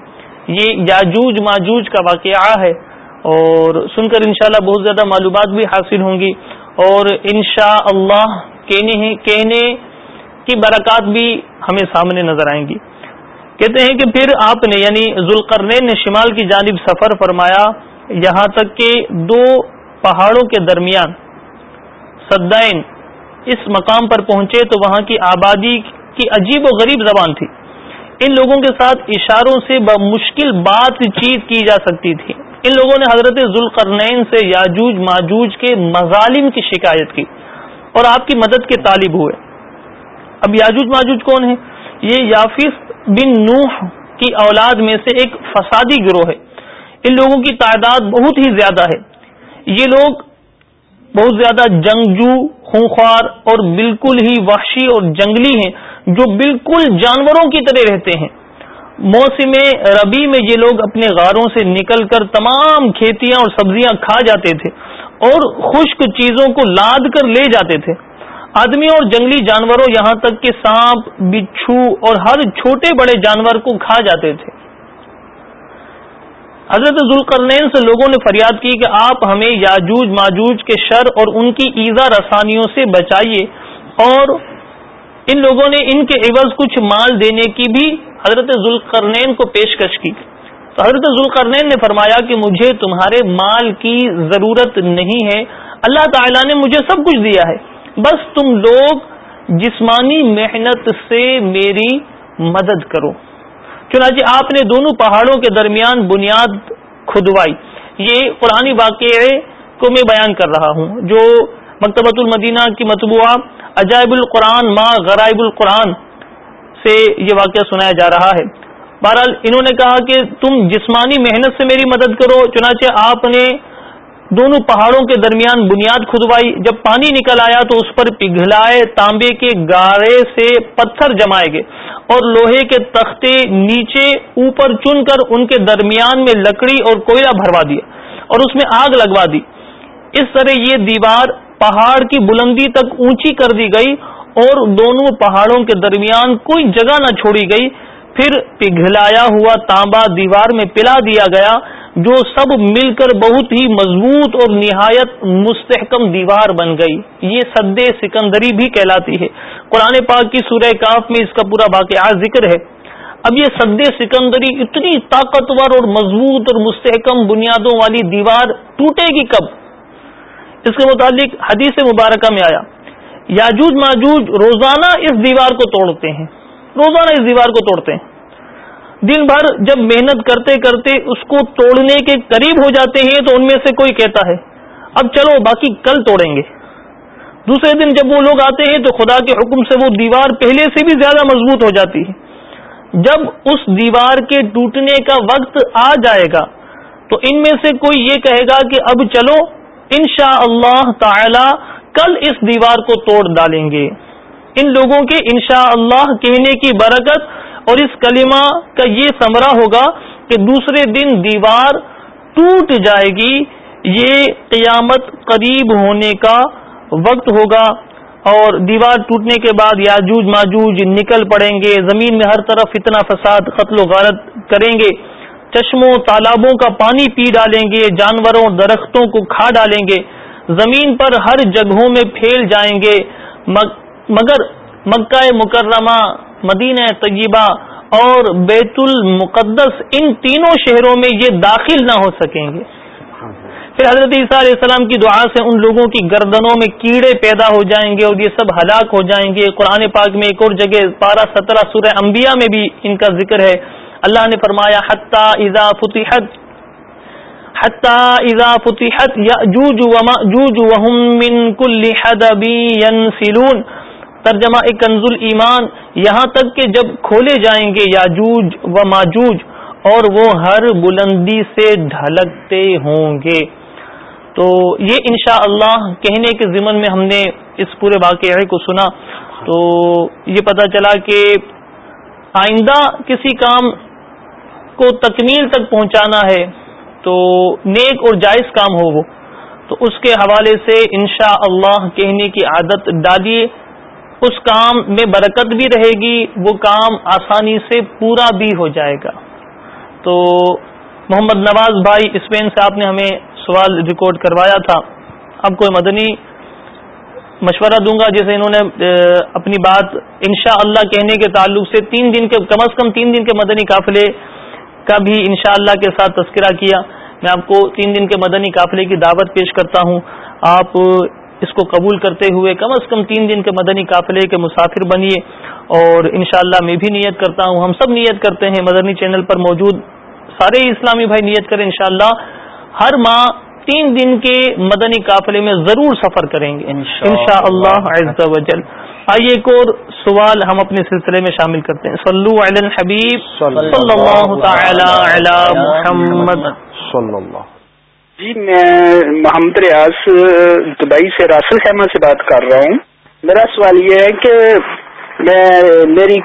S2: یہ یاجوج ماجوج کا واقعہ ہے اور سن کر انشاءاللہ بہت زیادہ معلومات بھی حاصل ہوں گی۔ اور انشاء اللہ کہنے کی برکات بھی ہمیں سامنے نظر آئیں گی۔ کہتے ہیں کہ پھر آپ نے یعنی ذوالقرنین نے شمال کی جانب سفر فرمایا یہاں تک کہ دو پہاڑوں کے درمیان سدائن اس مقام پر پہنچے تو وہاں کی آبادی کی عجیب و غریب زبان تھی۔ ان لوگوں کے ساتھ اشاروں سے بمشکل بات چیت کی جا سکتی تھی۔ ان لوگوں نے حضرت ذوالقرنین سے یاجوج ماجوج کے مظالم کی شکایت کی اور آپ کی مدد کے طالب ہوئے۔ اب یاجوج ماجوج کون ہے یہ یافیس بن نوح کی اولاد میں سے ایک فسادی گروہ ہے۔ ان لوگوں کی تعداد بہت ہی زیادہ ہے۔ یہ لوگ بہت زیادہ جنگجو، خونخوار اور بالکل ہی وحشی اور جنگلی ہیں جو بالکل جانوروں کی طرح رہتے ہیں۔ موسم ربی میں یہ لوگ اپنے غاروں سے نکل کر تمام کھیتیاں اور سبزیاں کھا جاتے تھے اور خشک چیزوں کو لاد کر لے جاتے تھے۔ آدمی اور جنگلی جانوروں یہاں تک کہ سانپ، بچھو اور ہر چھوٹے بڑے جانور کو کھا جاتے تھے۔ حضرت ذوالقرنین سے لوگوں نے فریاد کی کہ آپ ہمیں یاجوج، ماجوج کے شر اور ان کی ایزا رسانیوں سے بچائیے اور ان لوگوں نے ان کے عوض کچھ مال دینے کی بھی حضرت ذوالقرنین کو پیشکش کی۔ تو حضرت ذوالقرنین نے فرمایا کہ مجھے تمہارے مال کی ضرورت نہیں ہے۔ اللہ تعالیٰ نے مجھے سب کچھ دیا ہے۔ بس تم لوگ جسمانی محنت سے میری مدد کرو۔ چنانچہ آپ نے دونوں پہاڑوں کے درمیان بنیاد کھدوائی۔ یہ پرانی واقعے کو میں بیان کر رہا ہوں، جو مکتبۃ المدینہ کی مطبوعہ عجائب القرآن ما غرائب القرآن سے یہ واقعہ سنایا جا رہا ہے۔ بہرحال انہوں نے کہا کہ تم جسمانی محنت سے میری مدد کرو، چنانچہ آپ نے دونوں پہاڑوں کے درمیان بنیاد کھدوائی۔ جب پانی نکل آیا تو اس پر پگھلائے تانبے کے گارے سے پتھر جمائے گئے اور لوہے کے تختے نیچے اوپر چن کر ان کے درمیان میں لکڑی اور کوئلہ بھروا دیا اور اس میں آگ لگوا دی۔ اس طرح یہ دیوار پہاڑ کی بلندی تک اونچی کر دی گئی اور دونوں پہاڑوں کے درمیان کوئی جگہ نہ چھوڑی گئی۔ پھر پگھلایا ہوا تانبا دیوار میں پلا دیا گیا، جو سب مل کر بہت ہی مضبوط اور نہایت مستحکم دیوار بن گئی۔ یہ سد سکندری بھی کہلاتی ہے۔ قرآن پاک کی سورہ کاف میں اس کا پورا واقعات ذکر ہے۔ اب یہ سد سکندری اتنی طاقتور اور مضبوط اور مستحکم بنیادوں والی دیوار ٹوٹے گی کب؟ اس کے متعلق حدیث مبارکہ میں آیا۔ یاجوج ماجوج روزانہ اس دیوار کو توڑتے ہیں۔ روزانہ اس دیوار کو توڑتے ہیں۔ دن بھر جب محنت کرتے کرتے اس کو توڑنے کے قریب ہو جاتے ہیں تو ان میں سے کوئی کہتا ہے، اب چلو باقی کل توڑیں گے۔ دوسرے دن جب وہ لوگ آتے ہیں تو خدا کے حکم سے وہ دیوار پہلے سے بھی زیادہ مضبوط ہو جاتی ہے۔ جب اس دیوار کے ٹوٹنے کا وقت آ جائے گا تو ان میں سے کوئی یہ کہے گا کہ اب چلو ان شاء اللہ تعالی کل اس دیوار کو توڑ ڈالیں گے۔ ان لوگوں کے انشاء اللہ کہنے کی برکت اور اس کلمہ کا یہ سمرا ہوگا کہ دوسرے دن دیوار ٹوٹ جائے گی، یہ قیامت قریب ہونے کا وقت ہوگا اور دیوار ٹوٹنے کے بعد یاجوج ماجوج نکل پڑیں گے، زمین میں ہر طرف اتنا فساد، قتل و غارت کریں گے، چشموں، تالابوں کا پانی پی ڈالیں گے، جانوروں، درختوں کو کھا ڈالیں گے، زمین پر ہر جگہوں میں پھیل جائیں گے مگر مکہ مکرمہ، مدینہ طیبہ اور بیت المقدس ان تینوں شہروں میں یہ داخل نہ ہو سکیں گے۔ پھر حضرت عیسیٰ علیہ السلام کی دعا سے ان لوگوں کی گردنوں میں کیڑے پیدا ہو جائیں گے اور یہ سب ہلاک ہو جائیں گے۔ قرآن پاک میں ایک اور جگہ بارہ سترہ سورہ انبیاء میں بھی ان کا ذکر ہے۔ اللہ نے فرمایا حتیٰ اذا فتحت حتیٰ اذا فتحت یأجوج ومأجوج وهم من كل حدب ينسلون ترجمہ کنز ایمان، یہاں تک کہ جب کھولے جائیں گے یاجوج و ماجوج، اور وہ ہر بلندی سے ڈھلکتے ہوں گے۔ تو یہ انشاء اللہ کہنے کے ضمن میں ہم نے اس پورے واقعے کو سنا۔ تو یہ پتہ چلا کہ آئندہ کسی کام کو تکمیل تک پہنچانا ہے تو نیک اور جائز کام ہو وہ۔ تو اس کے حوالے سے انشاء اللہ کہنے کی عادت ڈالیے۔ اس کام میں برکت بھی رہے گی، وہ کام آسانی سے پورا بھی ہو جائے گا۔ تو محمد نواز بھائی اسپین سے آپ نے ہمیں سوال ریکارڈ کروایا تھا۔ اب کوئی مدنی مشورہ دوں گا جیسے انہوں نے اپنی بات انشاء اللہ کہنے کے تعلق سے تین دن کے، کم از کم تین دن کے مدنی قافلے کا بھی انشاء اللہ کے ساتھ تذکرہ کیا۔ میں آپ کو تین دن کے مدنی قافلے کی دعوت پیش کرتا ہوں۔ آپ اس کو قبول کرتے ہوئے کم از کم تین دن کے مدنی قافلے کے مسافر بنیے اور انشاءاللہ میں بھی نیت کرتا ہوں۔ ہم سب نیت کرتے ہیں۔ مدنی چینل پر موجود سارے اسلامی بھائی نیت کریں انشاءاللہ۔ ہر ماہ تین دن کے مدنی قافلے میں ضرور سفر کریں گے۔ ان شاء اللہ آئیے ایک اور سوال ہم اپنے سلسلے میں شامل کرتے ہیں۔ صلو علی الحبیب۔ صلی اللہ تعالی علی محمد۔
S7: صلی اللہ جی میں محمد ریاض، دبئی سے راسل خیمہ سے بات کر رہا ہوں۔ میرا سوال یہ ہے کہ میں، میری،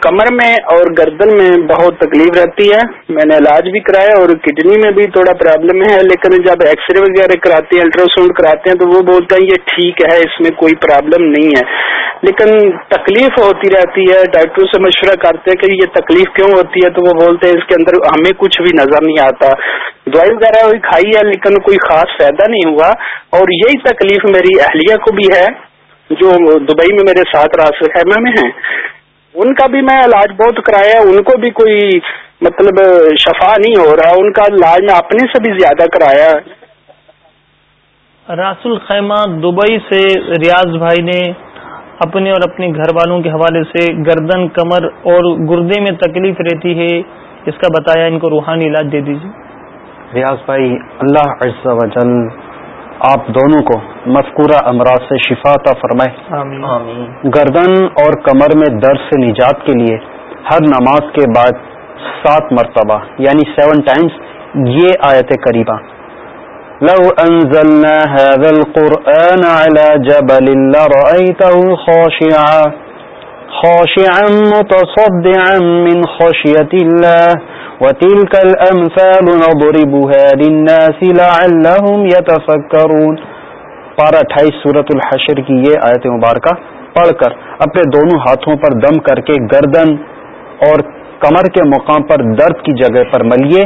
S7: کمر میں اور گردن میں بہت تکلیف رہتی ہے۔ میں نے علاج بھی کرایا اور کڈنی میں بھی تھوڑا پرابلم ہے، لیکن جب ایکس رے وغیرہ کراتے ہیں الٹرا ساؤنڈ کراتے ہیں، تو وہ بولتے ہیں یہ ٹھیک ہے، اس میں کوئی پرابلم نہیں ہے۔ لیکن تکلیف ہوتی رہتی ہے ڈاکٹروں سے مشورہ کرتے ہیں کہ یہ تکلیف کیوں ہوتی ہے، تو وہ بولتے ہیں اس کے اندر ہمیں کچھ بھی نظر نہیں آتا۔ دوائی وغیرہ کھائی ہے، لیکن کوئی خاص فائدہ نہیں ہوا۔ اور یہی تکلیف میری اہلیہ کو بھی ہے، جو دبئی میں میرے ساتھ راس خیمہ میں ہیں۔ ان کا بھی میں علاج بہت کرایا ان کو بھی کوئی مطلب شفا نہیں ہو رہا، ان کا علاج میں اپنے سے بھی زیادہ کرایا۔
S2: راس الخیمہ دبئی سے ریاض بھائی نے اپنے اور اپنے گھر والوں کے حوالے سے گردن، کمر اور گردے میں تکلیف رہتی ہے، اس کا بتایا، ان کو روحانی علاج دے دیجیے
S6: ریاض بھائی اللہ عز و جل آپ دونوں کو مذکورہ امراض سے شفا عطا فرمائے۔ گردن اور کمر میں درد سے نجات کے لیے ہر نماز کے بعد سات مرتبہ یعنی سیون ٹائمز یہ آیت قریبہ لو انزلنا هذا القرآن على جبل لرأيته خاشعا خاشعا متصدعا من خشية الله وتلك الامثال نضربها للناس لعلهم يتفكرون. پارہ اٹھائیس سورت الحشر کی یہ آیت مبارکہ پڑھ کر اپنے دونوں ہاتھوں پر دم کر کے گردن اور کمر کے مقام پر درد کی جگہ پر ملیے،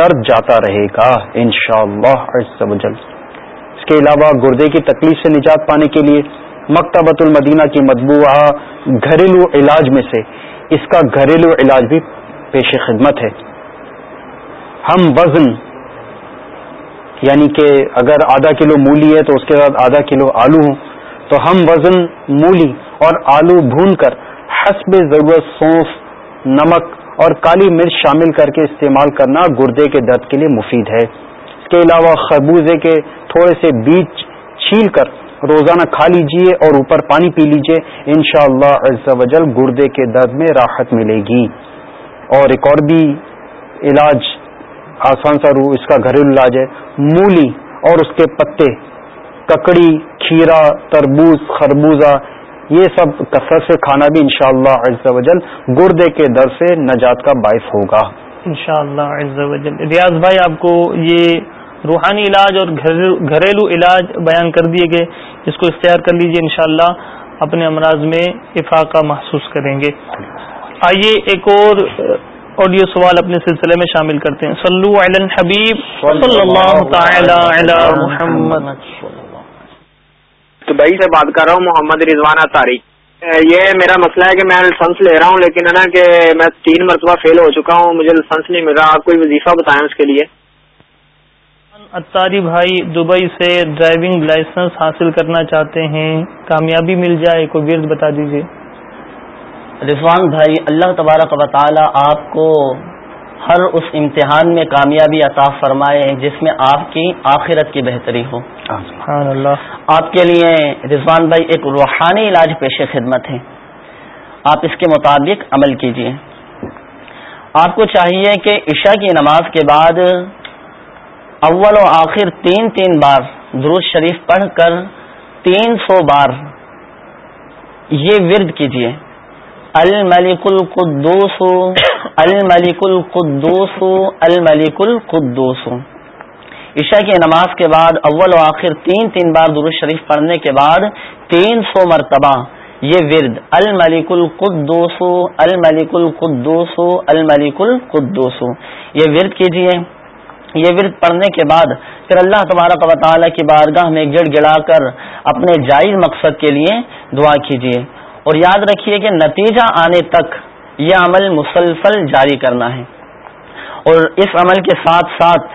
S6: درد جاتا رہے گا انشاءاللہ شاء اللہ اس کے علاوہ گردے کی تکلیف سے نجات پانے کے لیے مکتبۃ المدینہ کی مطبوعہ گھریلو علاج میں سے، اس کا گھریلو علاج بھی پیش خدمت ہے۔ ہم وزن یعنی کہ اگر آدھا کلو مولی ہے تو اس کے بعد آدھا کلو آلو ہوں، تو ہم وزن مولی اور آلو بھون کر حسب ضرورت سونف، نمک اور کالی مرچ شامل کر کے استعمال کرنا گردے کے درد کے لیے مفید ہے۔ اس کے علاوہ خربوزے کے تھوڑے سے بیج چھیل کر روزانہ کھا لیجیے اور اوپر پانی پی لیجیے، انشاءاللہ شاء اللہ گردے کے درد میں راحت ملے گی۔ اور ایک اور بھی علاج آسان سا روح اس کا گھریلو علاج ہے۔ مولی اور اس کے پتے، ککڑی، کھیرا، تربوز، خربوزہ، یہ سب کثرت سے کھانا بھی انشاءاللہ شاء اللہ گردے کے در سے نجات کا باعث ہوگا۔
S2: انشاءاللہ شاء اللہ ریاض بھائی، آپ کو یہ روحانی علاج اور گھریلو علاج بیان کر دیے گئے۔ اس کو اختیار کر لیجیے، انشاءاللہ اپنے امراض میں افاقہ محسوس کریں گے۔ آئیے ایک اور آڈیو سوال اپنے سلسلے میں شامل کرتے ہیں۔ صلو علی الحبیب صلی اللہ تعالی علی محمد۔
S8: تو بھائی سے بات کر رہا ہوں محمد رضوانہ تاریخ یہ میرا مسئلہ ہے کہ میں لائسنس لے رہا ہوں لیکن ہے نا کہ میں تین مرتبہ فیل ہو چکا ہوں مجھے لائسنس نہیں مل رہا آپ کوئی وظیفہ بتائیں اس کے لیے؟
S2: اتاری بھائی دبئی سے ڈرائیونگ لائسنس حاصل کرنا چاہتے ہیں۔ کامیابی مل جائے کوئی ورد بتا دیجیے
S4: رضوان بھائی اللہ تبارک و تعالی آپ کو ہر اس امتحان میں کامیابی عطا فرمائے جس میں آپ کی آخرت کی بہتری ہو۔
S2: اللہ۔
S4: آپ کے لیے رضوان بھائی ایک روحانی علاج پیش خدمت ہے۔ آپ اس کے مطابق عمل کیجیے آپ کو چاہیے کہ عشاء کی نماز کے بعد اول و آخر تین تین بار درست شریف پڑھ کر تین سو بار یہ ورد کیجیے الملک القدوس الملک القدوس الملک القدوس. عشاء کی نماز کے بعد، اول و آخر تین تین بار درست شریف پڑھنے کے بعد تین سو مرتبہ یہ ورد، الملک القدوس الملک القدوس الملک القدوس. یہ ورد کیجیے یہ ورد پڑھنے کے بعد پھر اللہ تبارک و تعالیٰ کی بارگاہ میں گڑ گڑا کر اپنے جائز مقصد کے لیے دعا کیجیے اور یاد رکھیے کہ نتیجہ آنے تک یہ عمل مسلسل جاری کرنا ہے۔ اور اس عمل کے ساتھ ساتھ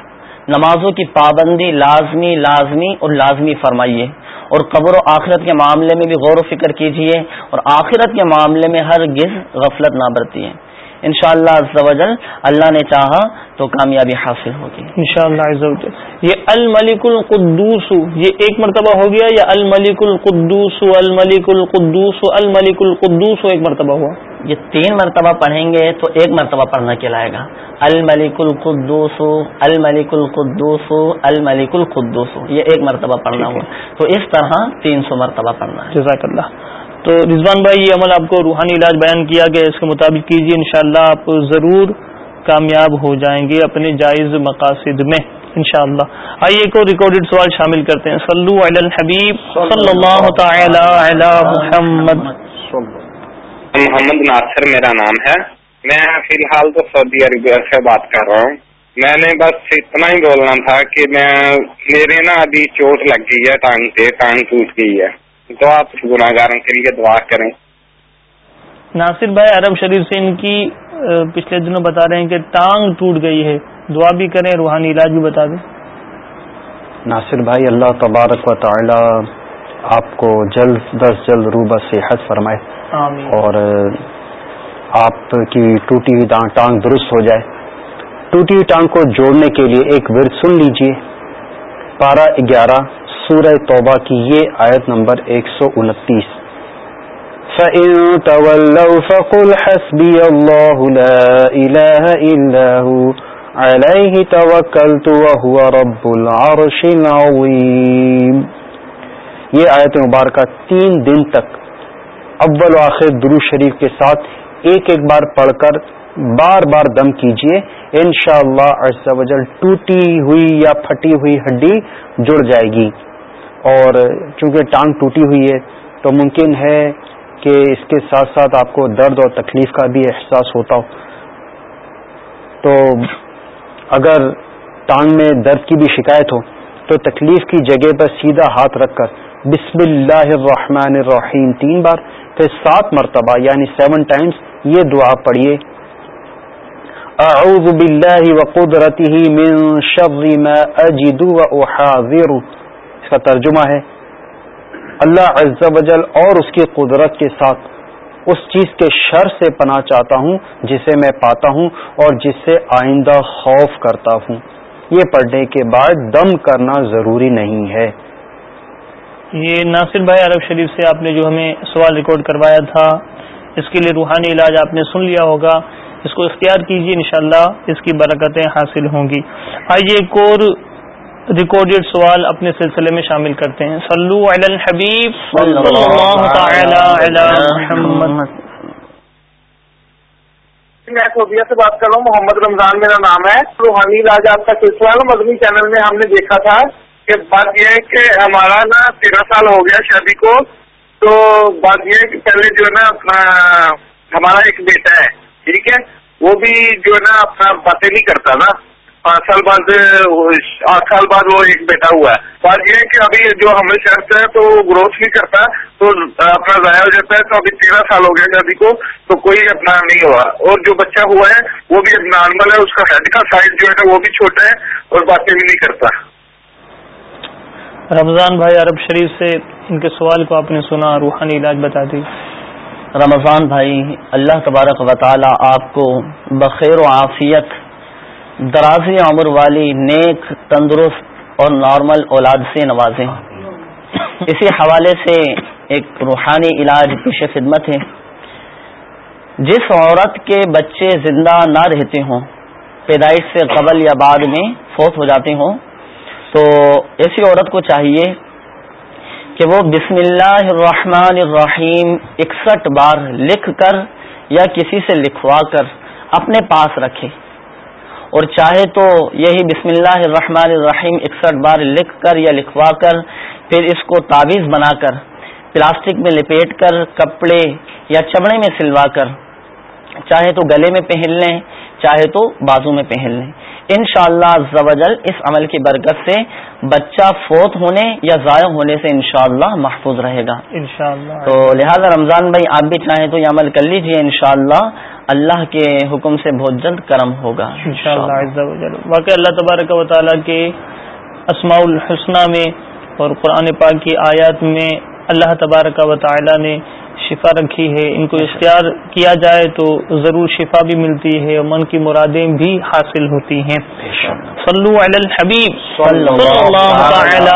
S4: نمازوں کی پابندی لازمی لازمی اور لازمی فرمائیے۔ اور قبر و آخرت کے معاملے میں بھی غور و فکر کیجیے اور آخرت کے معاملے میں ہر گز غفلت نہ برتی ہے ان شاء اللہ اللہ نے چاہا تو کامیابی حاصل ہوگی۔
S2: ان شاء اللہ یہ الملک القدوس یہ ایک مرتبہ ہو گیا یا الملک القدوس الملک القدوس الملک القدوس ایک مرتبہ ہوا؟
S4: یہ تین مرتبہ پڑھیں گے تو ایک مرتبہ پڑھنا کہلائے گا۔ الملک القدوس الملک القدوس الملک القدوس یہ ایک مرتبہ پڑھنا ہوا۔ تو اس طرح تین سو مرتبہ پڑھنا ہے۔
S2: جزاک اللہ۔ تو رضوان بھائی، یہ عمل آپ کو روحانی علاج بیان کیا گیا اس کے مطابق کیجیے انشاءاللہ آپ ضرور کامیاب ہو جائیں گے اپنے جائز مقاصد میں، انشاءاللہ۔ آئیے ایک اور ریکارڈیڈ سوال شامل کرتے ہیں۔ صلو علی الحبیب صلی اللہ تعالی علی محمد۔
S9: محمد ناصر میرا نام ہے۔ میں فی الحال تو سعودی عربیہ سے بات کر رہا ہوں۔ میں نے بس اتنا ہی بولنا تھا کہ میں، میرے نا ابھی چوٹ لگ گئی ہے، ٹانگ پہ ٹانگ ٹوٹ گئی ہے۔ تو آپ گناہ گاروں کے لیے دعا کریں۔
S2: ناصر بھائی عرب شریف سے ان کی پچھلے دنوں بتا رہے ہیں کہ ٹانگ ٹوٹ گئی ہے۔ دعا بھی کریں روحانی علاج بھی بتا دیں۔
S6: ناصر بھائی اللہ تبارک و تعالی آپ کو جلد دس جلد روبہ صحت فرمائے۔
S2: آمین۔
S6: اور آپ کی ٹوٹی ہوئی ٹانگ درست ہو جائے۔ ٹوٹی ہوئی ٹانگ کو جوڑنے کے لیے ایک ورد سن لیجیے۔ پارہ گیارہ۔ سورہ توبہ کی یہ آیت نمبر ایک سو انتیس۔ فَإِن تَوَلَّوْا فَقُلْ حَسْبِيَ اللَّهُ لَا إِلَهَ إِلَّا هُ عَلَيْهِ تَوَكَّلْتُ وَهُوَ رَبُّ الْعَرْشِ الْعَظِيمِ۔ یہ آیت مبارکہ تین دن تک اول و آخر درو شریف کے ساتھ ایک ایک بار پڑھ کر بار بار دم کیجیے، انشاءاللہ شاء اللہ ٹوٹی ہوئی یا پھٹی ہوئی ہڈی جڑ جائے گی۔ اور چونکہ ٹانگ ٹوٹی ہوئی ہے تو ممکن ہے کہ اس کے ساتھ ساتھ آپ کو درد اور تکلیف کا بھی احساس ہوتا ہو۔ تو اگر ٹانگ میں درد کی بھی شکایت ہو تو تکلیف کی جگہ پر سیدھا ہاتھ رکھ کر بسم اللہ الرحمن الرحیم تین بار، پھر سات مرتبہ یعنی سیون ٹائمز یہ دعا پڑھیے۔ اعوذ باللہ وقدرته من شر ما اجد واحاذر اس کا ترجمہ ہے۔ اللہ عز و جل اور اس کی قدرت کے ساتھ اس چیز کے شر سے پناہ چاہتا ہوں جسے میں پاتا ہوں اور جس سے آئندہ خوف کرتا ہوں۔ یہ پڑھنے کے بعد دم کرنا ضروری نہیں ہے۔
S2: یہ ناصر بھائی عرب شریف سے آپ نے جو ہمیں سوال ریکارڈ کروایا تھا، اس کے لیے روحانی علاج آپ نے سن لیا ہوگا۔ اس کو اختیار کیجیے انشاءاللہ، اس کی برکتیں حاصل ہوں گی۔ آئیے ایک اور ریکارڈیڈ سوال اپنے سلسلے میں شامل کرتے ہیں۔ صلو علی الحبیب صلی اللہ تعالی علی محمد۔
S3: میں صوبیہ سے بات کر رہا ہوں محمد رمضان میرا نام ہے۔ روحانی علاج آپ کا سلسلہ مدنی چینل میں ہم نے دیکھا تھا کہ بات یہ ہے کہ ہمارا نا تیرہ سال ہو گیا شادی کو۔ تو بات یہ ہے کہ پہلے جو ہے نا اپنا ہمارا ایک بیٹا ہے ٹھیک ہے؟ وہ بھی جو ہے نا اپنا باتیں نہیں کرتا نا۔ پانچ سال بعد آٹھ سال بعد وہ ایک بیٹا ہوا ہے۔ بات یہ ہے کہ ابھی جو ہمیں شرط ہے تو وہ گروتھ نہیں کرتا تو اپنا ضائع ہو جاتا ہے۔ تو ابھی تیرہ سال ہو گیا شادی کو تو کوئی اپنا نہیں ہوا۔ اور جو بچہ ہوا ہے وہ بھی نارمل ہے اس کا ہیڈ کا سائز جو ہے نا وہ بھی چھوٹا ہے اور باتیں بھی نہیں کرتا۔
S2: رمضان بھائی عرب شریف سے ان کے سوال کو آپ نے سنا روحانی علاج بتا دی۔
S4: رمضان بھائی اللہ تبارک و تعالی آپ کو بخیر و عافیت درازی عمر والی نیک، تندرست اور نارمل اولاد سے نوازیں۔ اسی حوالے سے ایک روحانی علاج پیش خدمت ہے۔ جس عورت کے بچے زندہ نہ رہتے ہوں، پیدائش سے قبل یا بعد میں فوت ہو جاتے ہوں، تو ایسی عورت کو چاہیے کہ وہ بسم اللہ الرحمن الرحیم اکسٹھ بار لکھ کر یا کسی سے لکھوا کر اپنے پاس رکھے۔ اور چاہے تو یہی بسم اللہ الرحمن الرحیم اکسٹھ بار لکھ کر یا لکھوا کر، پھر اس کو تعویذ بنا کر، پلاسٹک میں لپیٹ کر، کپڑے یا چمڑے میں سلوا کر، چاہے تو گلے میں پہن لیں، چاہے تو بازو میں پہن لیں۔ ان شاء اللہ اس عمل کی برکت سے بچہ فوت ہونے یا ضائع ہونے سے انشاءاللہ محفوظ رہے گا۔
S2: انشاءاللہ۔
S4: تو لہذا رمضان بھائی آپ بھی چاہیں تو یہ عمل کر لیجیے انشاءاللہ اللہ کے حکم سے بہت جلد کرم ہوگا۔
S2: واقعی اللہ تبارک و تعالیٰ کے اسماء الحسنہ میں اور قرآن پاک کی آیات میں اللہ تبارک و تعالیٰ نے شفا رکھی ہے ان کو اختیار کیا جائے تو ضرور شفا بھی ملتی ہے اور من کی مرادیں بھی حاصل ہوتی ہیں۔ صلو علی الحبیب۔ صلی اللہ علی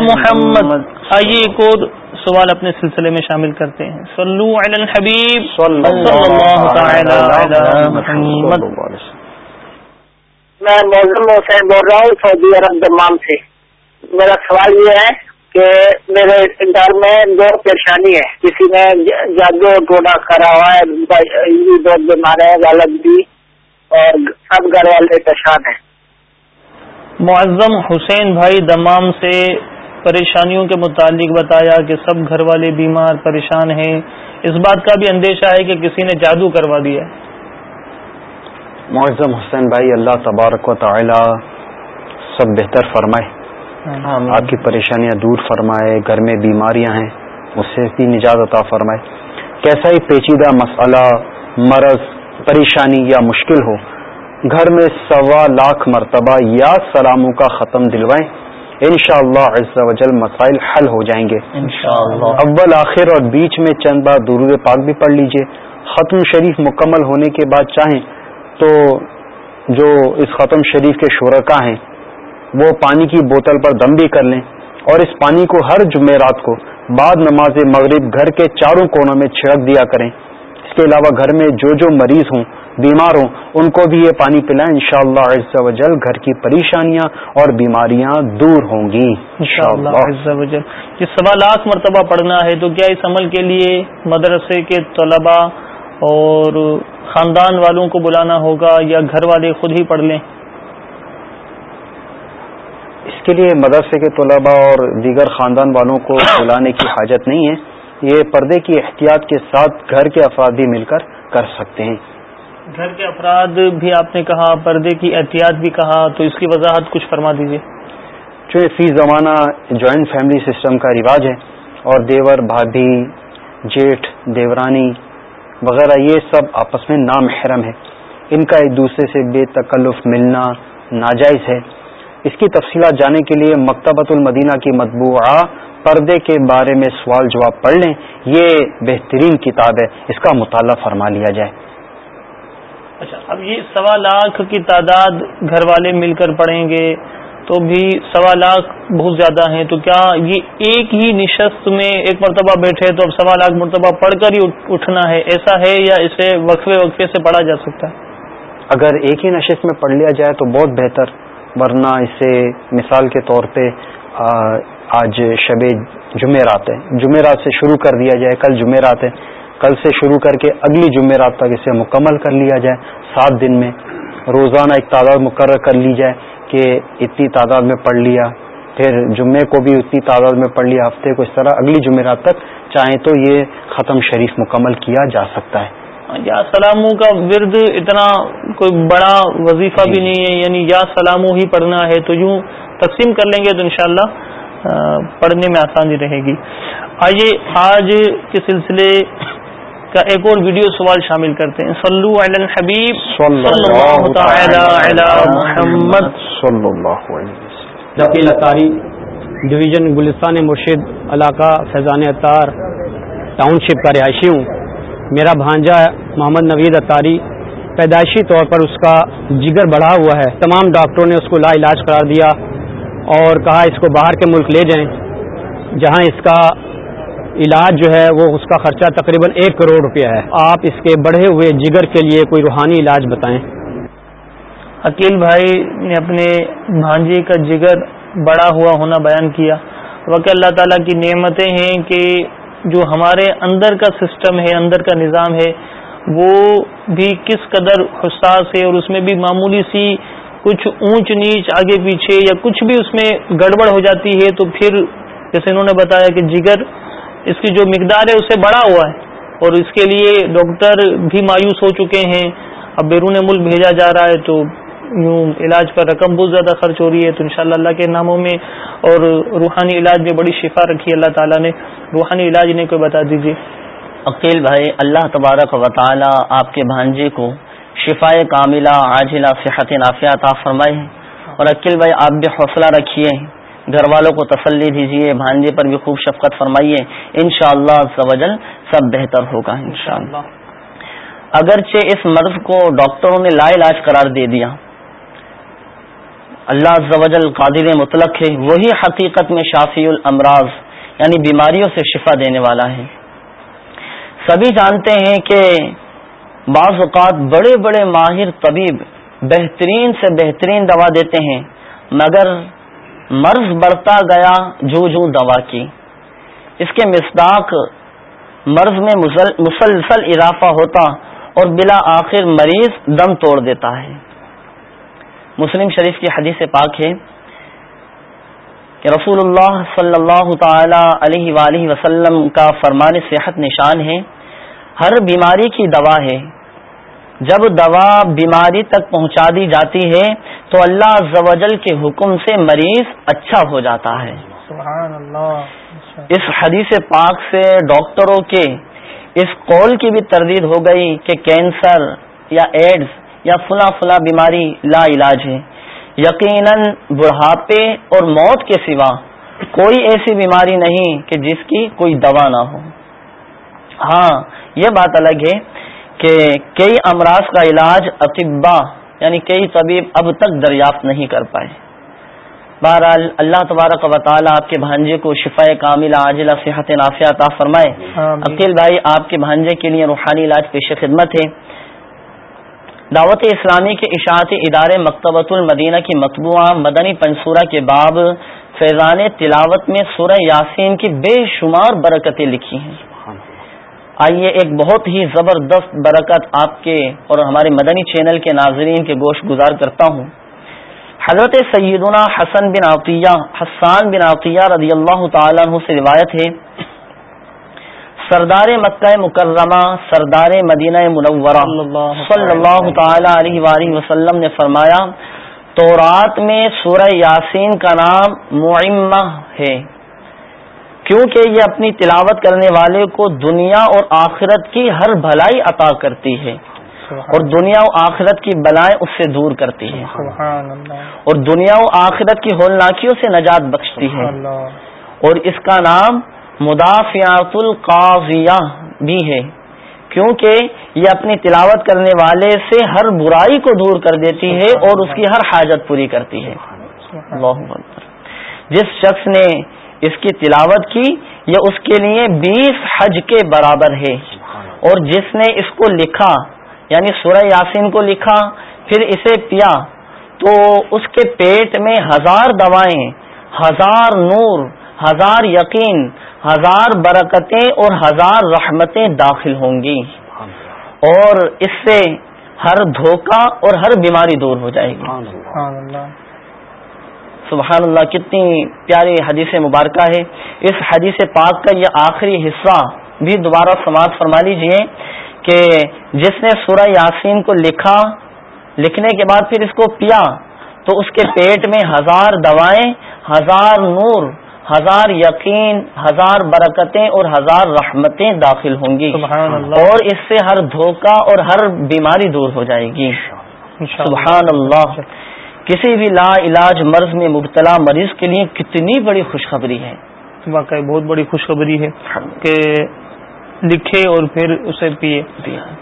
S2: محمد۔ آئیے ایک اور سوال اپنے سلسلے میں شامل کرتے ہیں۔ صلو علی الحبیب۔ صلی اللہ تعالی علی محمد۔
S10: میں موزم حسین بول رہا ہوں سعودی عرب دمام سے۔ میرا سوال یہ ہے کہ میرے گھر میں دو پریشانی ہے کسی نے جادو ٹوٹا کرا ہوا ہے بہت بیمار ہے غلط بھی اور سب گھر والے پریشان ہیں۔
S2: معظم حسین بھائی دمام سے پریشانیوں کے متعلق بتایا کہ سب گھر والے بیمار پریشان ہیں۔ اس بات کا بھی اندیشہ ہے کہ کسی نے جادو کروا دیا۔
S6: معظم حسین بھائی اللہ تبارک و تعالی سب بہتر فرمائے۔ آپ کی پریشانیاں دور فرمائے گھر میں بیماریاں ہیں اس سے بھی نجات عطا فرمائے۔ کیسا ہی پیچیدہ مسئلہ مرض پریشانی یا مشکل ہو گھر میں سوا لاکھ مرتبہ یا سلاموں کا ختم دلوائیں ان شاء اللہ مسائل حل ہو جائیں گے۔ اول آخر اور بیچ میں چند بار درور پاک بھی پڑھ لیجیے۔ ختم شریف مکمل ہونے کے بعد چاہیں تو جو اس ختم شریف کے شرکا ہیں وہ پانی کی بوتل پر دم بھی کر لیں اور اس پانی کو ہر جمعرات کو بعد نماز مغرب گھر کے چاروں کونوں میں چھڑک دیا کریں۔ اس کے علاوہ گھر میں جو جو مریض ہوں، بیمار ہوں، ان کو بھی یہ پانی پلائیں۔ ان شاء اللہ جل گھر کی پریشانیاں اور بیماریاں دور ہوں گی۔
S2: یہ سوالات مرتبہ پڑھنا ہے تو کیا اس عمل کے لیے مدرسے کے طلباء اور خاندان والوں کو بلانا ہوگا یا گھر والے خود ہی پڑھ لیں؟
S6: اس کے لیے مدرسے کے طلباء اور دیگر خاندان والوں کو بلانے کی حاجت نہیں ہے۔ یہ پردے کی احتیاط کے ساتھ گھر کے افراد بھی مل کر کر سکتے ہیں۔
S2: گھر کے افراد بھی آپ نے کہا پردے کی احتیاط بھی کہا تو اس کی وضاحت کچھ فرما دیجیے
S6: جو فی زمانہ جوائنٹ فیملی سسٹم کا رواج ہے اور دیور بھابھی جیٹھ دیورانی وغیرہ یہ سب آپس میں نامحرم ہے ان کا ایک دوسرے سے بے تکلف ملنا ناجائز ہے۔ اس کی تفصیلات جانے کے لیے مکتبۃ المدینہ کی مطبوعہ پردے کے بارے میں سوال جواب پڑھ لیں۔ یہ بہترین کتاب ہے۔ اس کا مطالعہ فرما لیا جائے۔
S2: اچھا اب یہ سوا لاکھ کی تعداد گھر والے مل کر پڑھیں گے تو بھی سوا لاکھ بہت زیادہ ہیں۔ تو کیا یہ ایک ہی نشست میں ایک مرتبہ بیٹھے تو اب سوا لاکھ مرتبہ پڑھ کر ہی اٹھنا ہے؟ ایسا ہے یا اسے وقفے وقفے سے پڑھا جا سکتا ہے؟
S6: اگر ایک ہی نشست میں پڑھ لیا جائے تو بہت بہتر۔ ورنہ اسے مثال کے طور پہ آج شب جمعرات ہے۔ جمعرات سے شروع کر دیا جائے، کل جمعرات ہے۔ کل سے شروع کر کے اگلی جمعرات تک اسے مکمل کر لیا جائے۔ سات دن میں روزانہ ایک تعداد مقرر کر لی جائے کہ اتنی تعداد میں پڑھ لیا۔ پھر جمعے کو بھی اتنی تعداد میں پڑھ لیا۔ ہفتے کو اس طرح اگلی جمعرات تک، چاہیں تو یہ ختم شریف مکمل کیا جا سکتا ہے۔
S2: یا سلاموں کا ورد اتنا کوئی بڑا وظیفہ بھی نہیں ہے یعنی یا سلاموں ہی پڑھنا ہے تو یوں تقسیم کر لیں گے تو انشاءاللہ پڑھنے میں آسانی رہے گی۔ آئیے آج کے سلسلے کا ایک اور ویڈیو سوال شامل کرتے ہیں۔ صلو علی الحبیب صلی اللہ تعالی علی محمد۔ صلی اللہ
S5: علیہ اتاری ڈویژن گلستان مرشد علاقہ فیضان اطار ٹاؤن شپ کا رہائشی ہوں۔ میرا بھانجا محمد نوید اتاری پیدائشی طور پر اس کا جگر بڑھا ہوا ہے۔ تمام ڈاکٹروں نے اس کو لا علاج قرار دیا اور کہا اس کو باہر کے ملک لے جائیں۔ جہاں اس کا علاج جو ہے وہ اس کا خرچہ تقریباً ایک کروڑ روپیہ ہے۔ آپ اس کے بڑھے ہوئے جگر کے لیے کوئی روحانی علاج بتائیں۔
S2: عقیل بھائی نے اپنے بھانجے کا جگر بڑا ہوا ہونا بیان کیا۔ وقت اللہ تعالیٰ کی نعمتیں ہیں کہ جو ہمارے اندر کا سسٹم ہے، اندر کا نظام ہے، وہ بھی کس قدر حساس ہے اور اس میں بھی معمولی سی کچھ اونچ نیچ آگے پیچھے یا کچھ بھی اس میں گڑبڑ ہو جاتی ہے تو پھر جیسے انہوں نے بتایا کہ جگر اس کی جو مقدار ہے اسے بڑا ہوا ہے اور اس کے لیے ڈاکٹر بھی مایوس ہو چکے ہیں۔ اب بیرون ملک بھیجا جا رہا ہے تو یوں علاج پر رقم بہت زیادہ خرچ ہو رہی ہے تو انشاءاللہ اللہ کے ناموں میں اور روحانی علاج میں بڑی شفا رکھی ہے اللہ تعالیٰ نے۔ روحانی علاج نے کوئی بتا دیجیے
S4: عقیل بھائی، اللہ تبارک و تعالیٰ آپ کے بھانجے کو شفا کاملہ، عاجلہ، صحت نافیات آپ فرمائے۔ اور عقیل بھائی، آپ بھی حوصلہ رکھیے۔ گھر والوں کو تسلی دیجیے بھانجے پر بھی خوب شفقت فرمائیے۔ ان شاء اللہ سب بہتر ہوگا ان شاء اللہ اگرچہ اس مرض کو ڈاکٹروں نے لا علاج قرار دے دیا۔ اللہ قادر مطلق ہے، وہی حقیقت میں شافی الامراض یعنی بیماریوں سے شفا دینے والا ہے۔ سبھی جانتے ہیں کہ بعض اوقات بڑے بڑے ماہر طبیب بہترین سے بہترین دوا دیتے ہیں، مگر مرض بڑھتا گیا جو جو دوا کی۔ اس کے مصداق مرض میں مسلسل اضافہ ہوتا اور بلا آخر مریض دم توڑ دیتا ہے۔ مسلم شریف کی حدیث پاک ہے۔ کہ رسول اللہ صلی اللہ تعالی علیہ وآلہ وسلم کا فرمان صحت نشان ہے ہر بیماری کی دوا ہے۔ جب دوا بیماری تک پہنچا دی جاتی ہے تو اللہ زوجل کے حکم سے مریض اچھا ہو جاتا ہے۔ سبحان اللہ اس حدیث پاک سے ڈاکٹروں کے اس قول کی بھی تردید ہو گئی کہ کینسر یا ایڈز یا فلاں فلاں بیماری لا علاج ہے۔ یقیناً بڑھاپے اور موت کے سوا کوئی ایسی بیماری نہیں کہ جس کی کوئی دوا نہ ہو۔ ہاں یہ بات الگ ہے کہ کئی امراض کا علاج اطبا یعنی کئی طبیب اب تک دریافت نہیں کر پائے۔ بہرحال اللہ تبارک و تعالیٰ آپ کے بھانجے کو شفا کامل عاجلہ صحت نافیہ عطا فرمائے۔ عقیل بھائی آپ کے بھانجے کے لیے روحانی علاج پیش خدمت ہے۔ دعوت اسلامی کے اشاعت ادارے مکتبۃ المدینہ کی مطبوعہ مدنی پنصورہ کے باب فیضان تلاوت میں سورہ یاسین کی بے شمار برکتیں لکھی ہیں۔ آئیے ایک بہت ہی زبردست برکت آپ کے اور ہمارے مدنی چینل کے ناظرین کے گوشت گزار کرتا ہوں۔ حضرت سیدنا حسن بن عطیہ، حسان بن عطیہ رضی اللہ تعالیٰ عنہ سے روایت ہے سردار مکہ مکرمہ سردار مدینہ منورہ۔ صلی اللہ تعالی علیہ وآلہ وسلم نے فرمایا تو رات میں سورہ یاسین کا نام معمہ ہے۔ کیونکہ یہ اپنی تلاوت کرنے والے کو دنیا اور آخرت کی ہر بھلائی عطا کرتی ہے۔ اور دنیا و آخرت کی بلائیں اس سے دور کرتی ہے اور دنیا و آخرت کی ہولناکیوں سے نجات بخشتی ہے۔ اور اس کا نام مدافعات القاضیہ بھی ہے کیونکہ یہ اپنی تلاوت کرنے والے سے ہر برائی کو دور کر دیتی ہے اور اس کی ہر حاجت پوری کرتی ہے۔ جس شخص نے اس کی تلاوت کی، یہ اس کے لیے بیس حج کے برابر ہے۔ اور جس نے اس کو لکھا یعنی سورہ یاسین کو لکھا، پھر اسے پیا، تو اس کے پیٹ میں ہزار دوائیں، ہزار نور ہزار یقین ہزار برکتیں اور ہزار رحمتیں داخل ہوں گی۔ اور اس سے ہر دھوکہ اور ہر بیماری دور ہو جائے گی۔ سبحان اللہ۔ کتنی پیاری حدیث مبارکہ ہے۔ اس حدیث پاک کا یہ آخری حصہ بھی دوبارہ سماعت فرما لیجیے کہ جس نے سورہ یاسین کو لکھا لکھنے کے بعد پھر اس کو پیا تو اس کے پیٹ میں ہزار دوائیں ہزار نور ہزار یقین ہزار برکتیں اور ہزار رحمتیں داخل ہوں گی۔ اور اس سے ہر دھوکہ اور ہر بیماری دور ہو جائے گی۔ سبحان اللہ۔ کسی بھی لا علاج مرض میں مبتلا مریض کے لیے کتنی بڑی خوشخبری ہے۔
S2: واقعی بہت بڑی خوشخبری ہے کہ لکھے اور پھر اسے پیے۔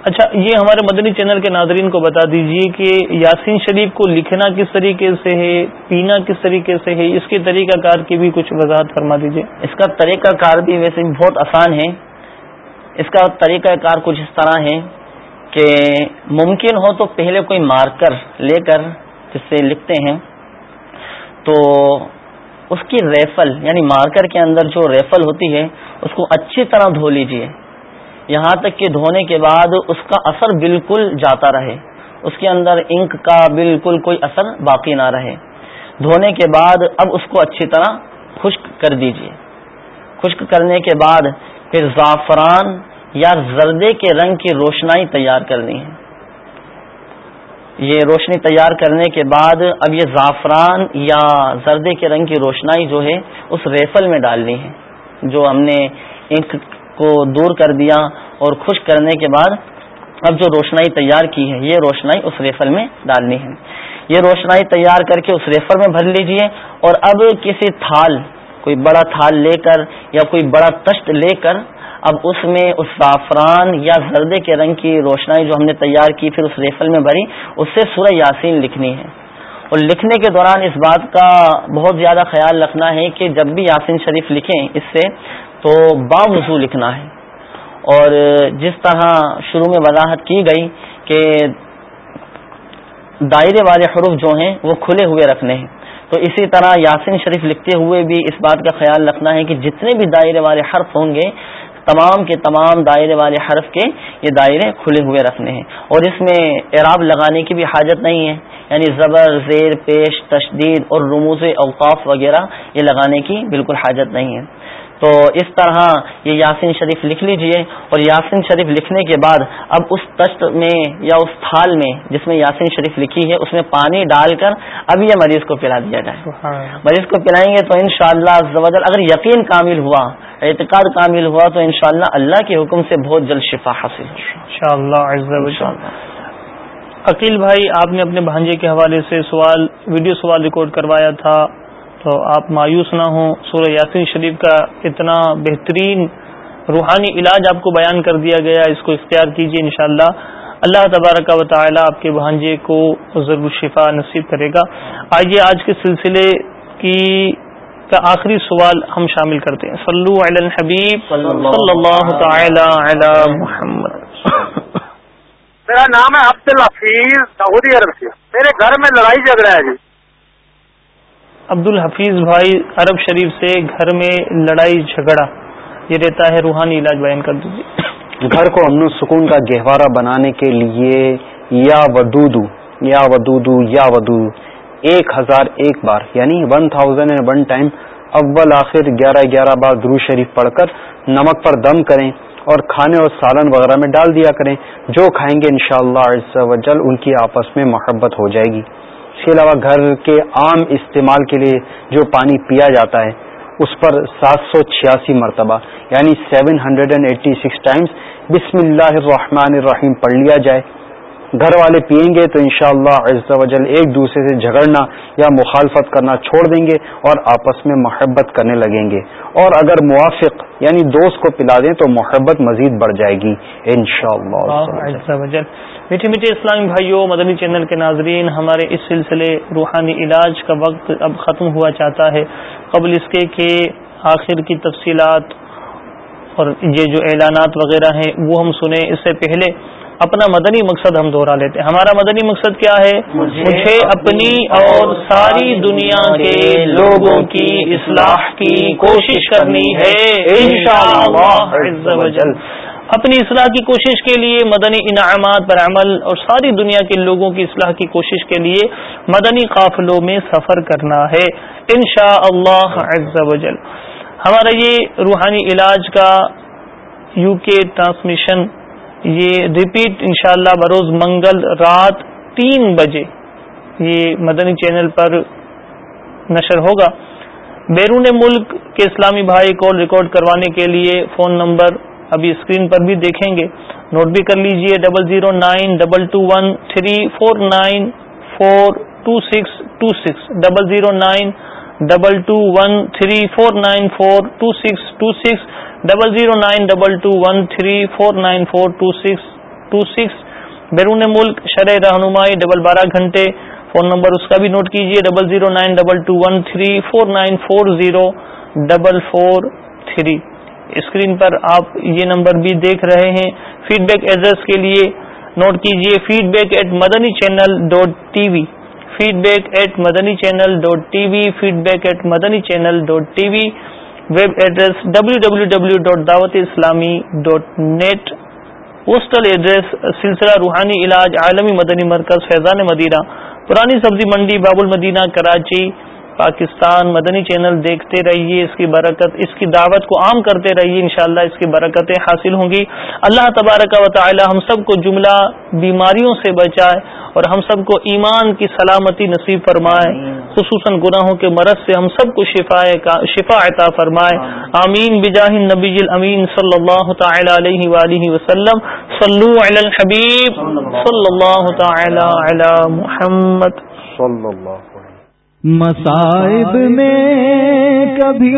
S2: اچھا یہ ہمارے مدنی چینل کے ناظرین کو بتا دیجیے کہ یاسین شریف کو لکھنا کس طریقے سے ہے پینا کس طریقے سے ہے اس کے طریقہ کار کی بھی کچھ وضاحت فرما دیجیے۔
S4: اس کا طریقہ کار بھی ویسے بہت آسان ہے۔ اس کا طریقہ کار کچھ اس طرح ہے کہ ممکن ہو تو پہلے کوئی مارکر لے کر جس سے لکھتے ہیں تو اس کی ریفل یعنی مارکر کے اندر جو ریفل ہوتی ہے اس کو اچھی طرح دھو لیجیے۔ یہاں تک کہ دھونے کے بعد اس کا اثر بالکل جاتا رہے۔ اس کے اندر انک کا بالکل کوئی اثر باقی نہ رہے۔ دھونے کے بعد اب اس کو اچھی طرح خشک کر دیجیے خشک کرنے کے بعد پھر زعفران یا زردے کے رنگ کی روشنائی تیار کرنی ہے۔ یہ روشنی تیار کرنے کے بعد اب یہ زعفران یا زردے کے رنگ کی روشنائی جو ہے، اس ریفل میں ڈالنی ہے۔ جو ہم نے انک کو دور کر دیا اور خشک کرنے کے بعد اب جو روشنائی تیار کی ہے، یہ روشنائی اس ریفل میں ڈالنی ہے۔ یہ روشنائی تیار کر کے اس ریفر میں بھر لیجیے اور اب کسی تھال، کوئی بڑا تھال لے کر یا کوئی بڑا تشت لے کر اب اس میں اس زعفران یا زردے کے رنگ کی روشنائی جو ہم نے تیار کی، پھر اس ریفل میں بھری، اس سے سورہ یاسین لکھنی ہے۔ اور لکھنے کے دوران اس بات کا بہت زیادہ خیال رکھنا ہے کہ جب بھی یاسین شریف لکھیں اس سے تو با وضو لکھنا ہے۔ اور جس طرح شروع میں وضاحت کی گئی کہ دائرے والے حروف جو ہیں وہ کھلے ہوئے رکھنے ہیں۔ تو اسی طرح یاسین شریف لکھتے ہوئے بھی اس بات کا خیال رکھنا ہے کہ جتنے بھی دائرے والے حرف ہوں گے، تمام کے تمام دائرے والے حرف کے یہ دائرے کھلے ہوئے رکھنے ہیں۔ اور اس میں اعراب لگانے کی بھی حاجت نہیں ہے۔ یعنی زبر، زیر، پیش، تشدید اور رموز اوقاف وغیرہ یہ لگانے کی بالکل حاجت نہیں ہے۔ تو اس طرح یہ یاسین شریف لکھ لیجیے اور یاسین شریف لکھنے کے بعد اب اس تشت میں یا اس تھال میں جس میں یاسین شریف لکھی ہے اس میں پانی ڈال کر اب یہ مریض کو پلا دیا جائے۔ مریض کو پلائیں گے تو انشاءاللہ شاء اللہ اگر یقین کامل ہوا اعتقاد کامل ہوا تو انشاءاللہ اللہ کے حکم سے بہت جلد شفا حاصل
S2: عقیل بھائی آپ نے اپنے بھانجے کے حوالے سے سوال ویڈیو سوال ریکارڈ کروایا تھا۔ تو آپ مایوس نہ ہوں۔ سورہ یاسین شریف کا اتنا بہترین روحانی علاج آپ کو بیان کر دیا گیا اس کو اختیار کیجیے انشاءاللہ۔ اللہ تبارک و تعالی آپ کے بھانجے کو ضرور شفا نصیب کرے گا۔ آئیے آج کے سلسلے کی کا آخری سوال ہم شامل کرتے ہیں۔ صلو علی الحبیب۔ صلی اللہ تعالی علی محمد۔
S11: میرا نام ہے عبد الحفیظ سعودی عرب سے۔ میرے گھر میں لڑائی جھگڑا ہے جی۔
S2: عبد الحفیظ بھائی عرب شریف سے گھر میں لڑائی جھگڑا۔ یہ رہتا ہے روحانی علاج بیان کر دیجیے
S6: گھر کو امن و سکون کا گہوارہ بنانے کے لیے یا ودودو یا ودودو، یا ودو۔ ایک ہزار ایک بار یعنی one thousand and one time اول، آخر، گیارہ گیارہ بار درو شریف پڑھ کر نمک پر دم کریں اور کھانے اور سالن وغیرہ میں ڈال دیا کریں۔ جو کھائیں گے انشاءاللہ شاء اللہ ان کی آپس میں محبت ہو جائے گی۔ اس کے علاوہ گھر کے عام استعمال کے لیے جو پانی پیا جاتا ہے، اس پر سات سو چھیاسی مرتبہ یعنی seven hundred and eighty six times بسم اللہ الرحمن الرحیم پڑھ لیا جائے۔ گھر والے پئیں گے تو انشاءاللہ شاء اللہ ایک دوسرے سے جھگڑنا یا مخالفت کرنا چھوڑ دیں گے اور آپس میں محبت کرنے لگیں گے۔ اور اگر موافق یعنی دوست کو پلا دیں تو محبت مزید بڑھ جائے گی۔ ان شاء اللہ
S2: میٹھے میٹھے اسلامی بھائیوں مدنی چینل کے ناظرین ہمارے اس سلسلے روحانی علاج کا وقت اب ختم ہوا چاہتا ہے۔ قبل اس کے کہ آخر کی تفصیلات اور یہ جو اعلانات وغیرہ ہیں وہ ہم سنیں۔ اس سے پہلے اپنا مدنی مقصد ہم دوہرا لیتے ہیں۔ ہمارا مدنی مقصد کیا ہے؟ مجھے اپنی اور ساری دنیا کے لوگوں کی اصلاح کی کوشش کرنی ہے۔ اپنی اصلاح کی کوشش کے لیے، مدنی انعامات پر عمل اور ساری دنیا کے لوگوں کی اصلاح کی کوشش کے لیے مدنی قافلوں میں سفر کرنا ہے ان شاء اللہ ہمارا یہ روحانی علاج کا یو کے ٹرانسمیشن یہ ریپیٹ انشاءاللہ اللہ بروز منگل رات تین بجے یہ مدنی چینل پر نشر ہوگا۔ بیرون ملک کے اسلامی بھائی کو ریکارڈ کروانے کے لیے فون نمبر ابھی اسکرین پر بھی دیکھیں گے۔ نوٹ بھی کر لیجیے double zero nine double two one three four nine four two six two six double zero nine double two one three four nine four two six two six double zero nine double two one three four nine four two six two six بیرون ملک شرح رہنمائی double بارہ گھنٹے، phone number اس کا بھی note کیجیے double zero nine double two one three four nine four zero double four three screen پر آپ یہ نمبر بھی دیکھ رہے ہیں۔ فیڈ بیک ایڈریس کے لیے نوٹ کیجیے feedback at Madani channel dot T V feedback at Madani channel dot T V feedback at Madani channel dot T V web address W W W dot Dawat Islami dot net postal address سلسلہ روحانی علاج عالمی مدنی مرکز فیضان مدینہ پرانی سبزی منڈی باب المدینہ کراچی پاکستان مدنی چینل دیکھتے رہیے، اس کی برکت، اس کی دعوت کو عام کرتے رہیے، انشاءاللہ اس کی برکتیں حاصل ہوں گی۔ اللہ تبارک و تعالی ہم سب کو جملہ بیماریوں سے بچائے اور ہم سب کو ایمان کی سلامتی نصیب فرمائے، خصوصاً گناہوں کے مرض سے ہم سب کو شفا شفا عطا فرمائے۔ آمین۔ بجاہ نبی الامین صلی اللہ تعالی علیہ وآلہ وسلم۔ صلو علی الحبیب۔ صلی اللہ تعالی علی محمد۔
S6: صلی اللہ
S12: مصائب میں کبھی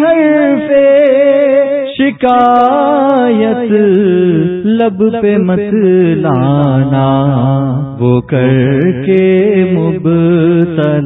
S12: حرف شکایت لب پہ مت لانا وہ کر کے مبتلا۔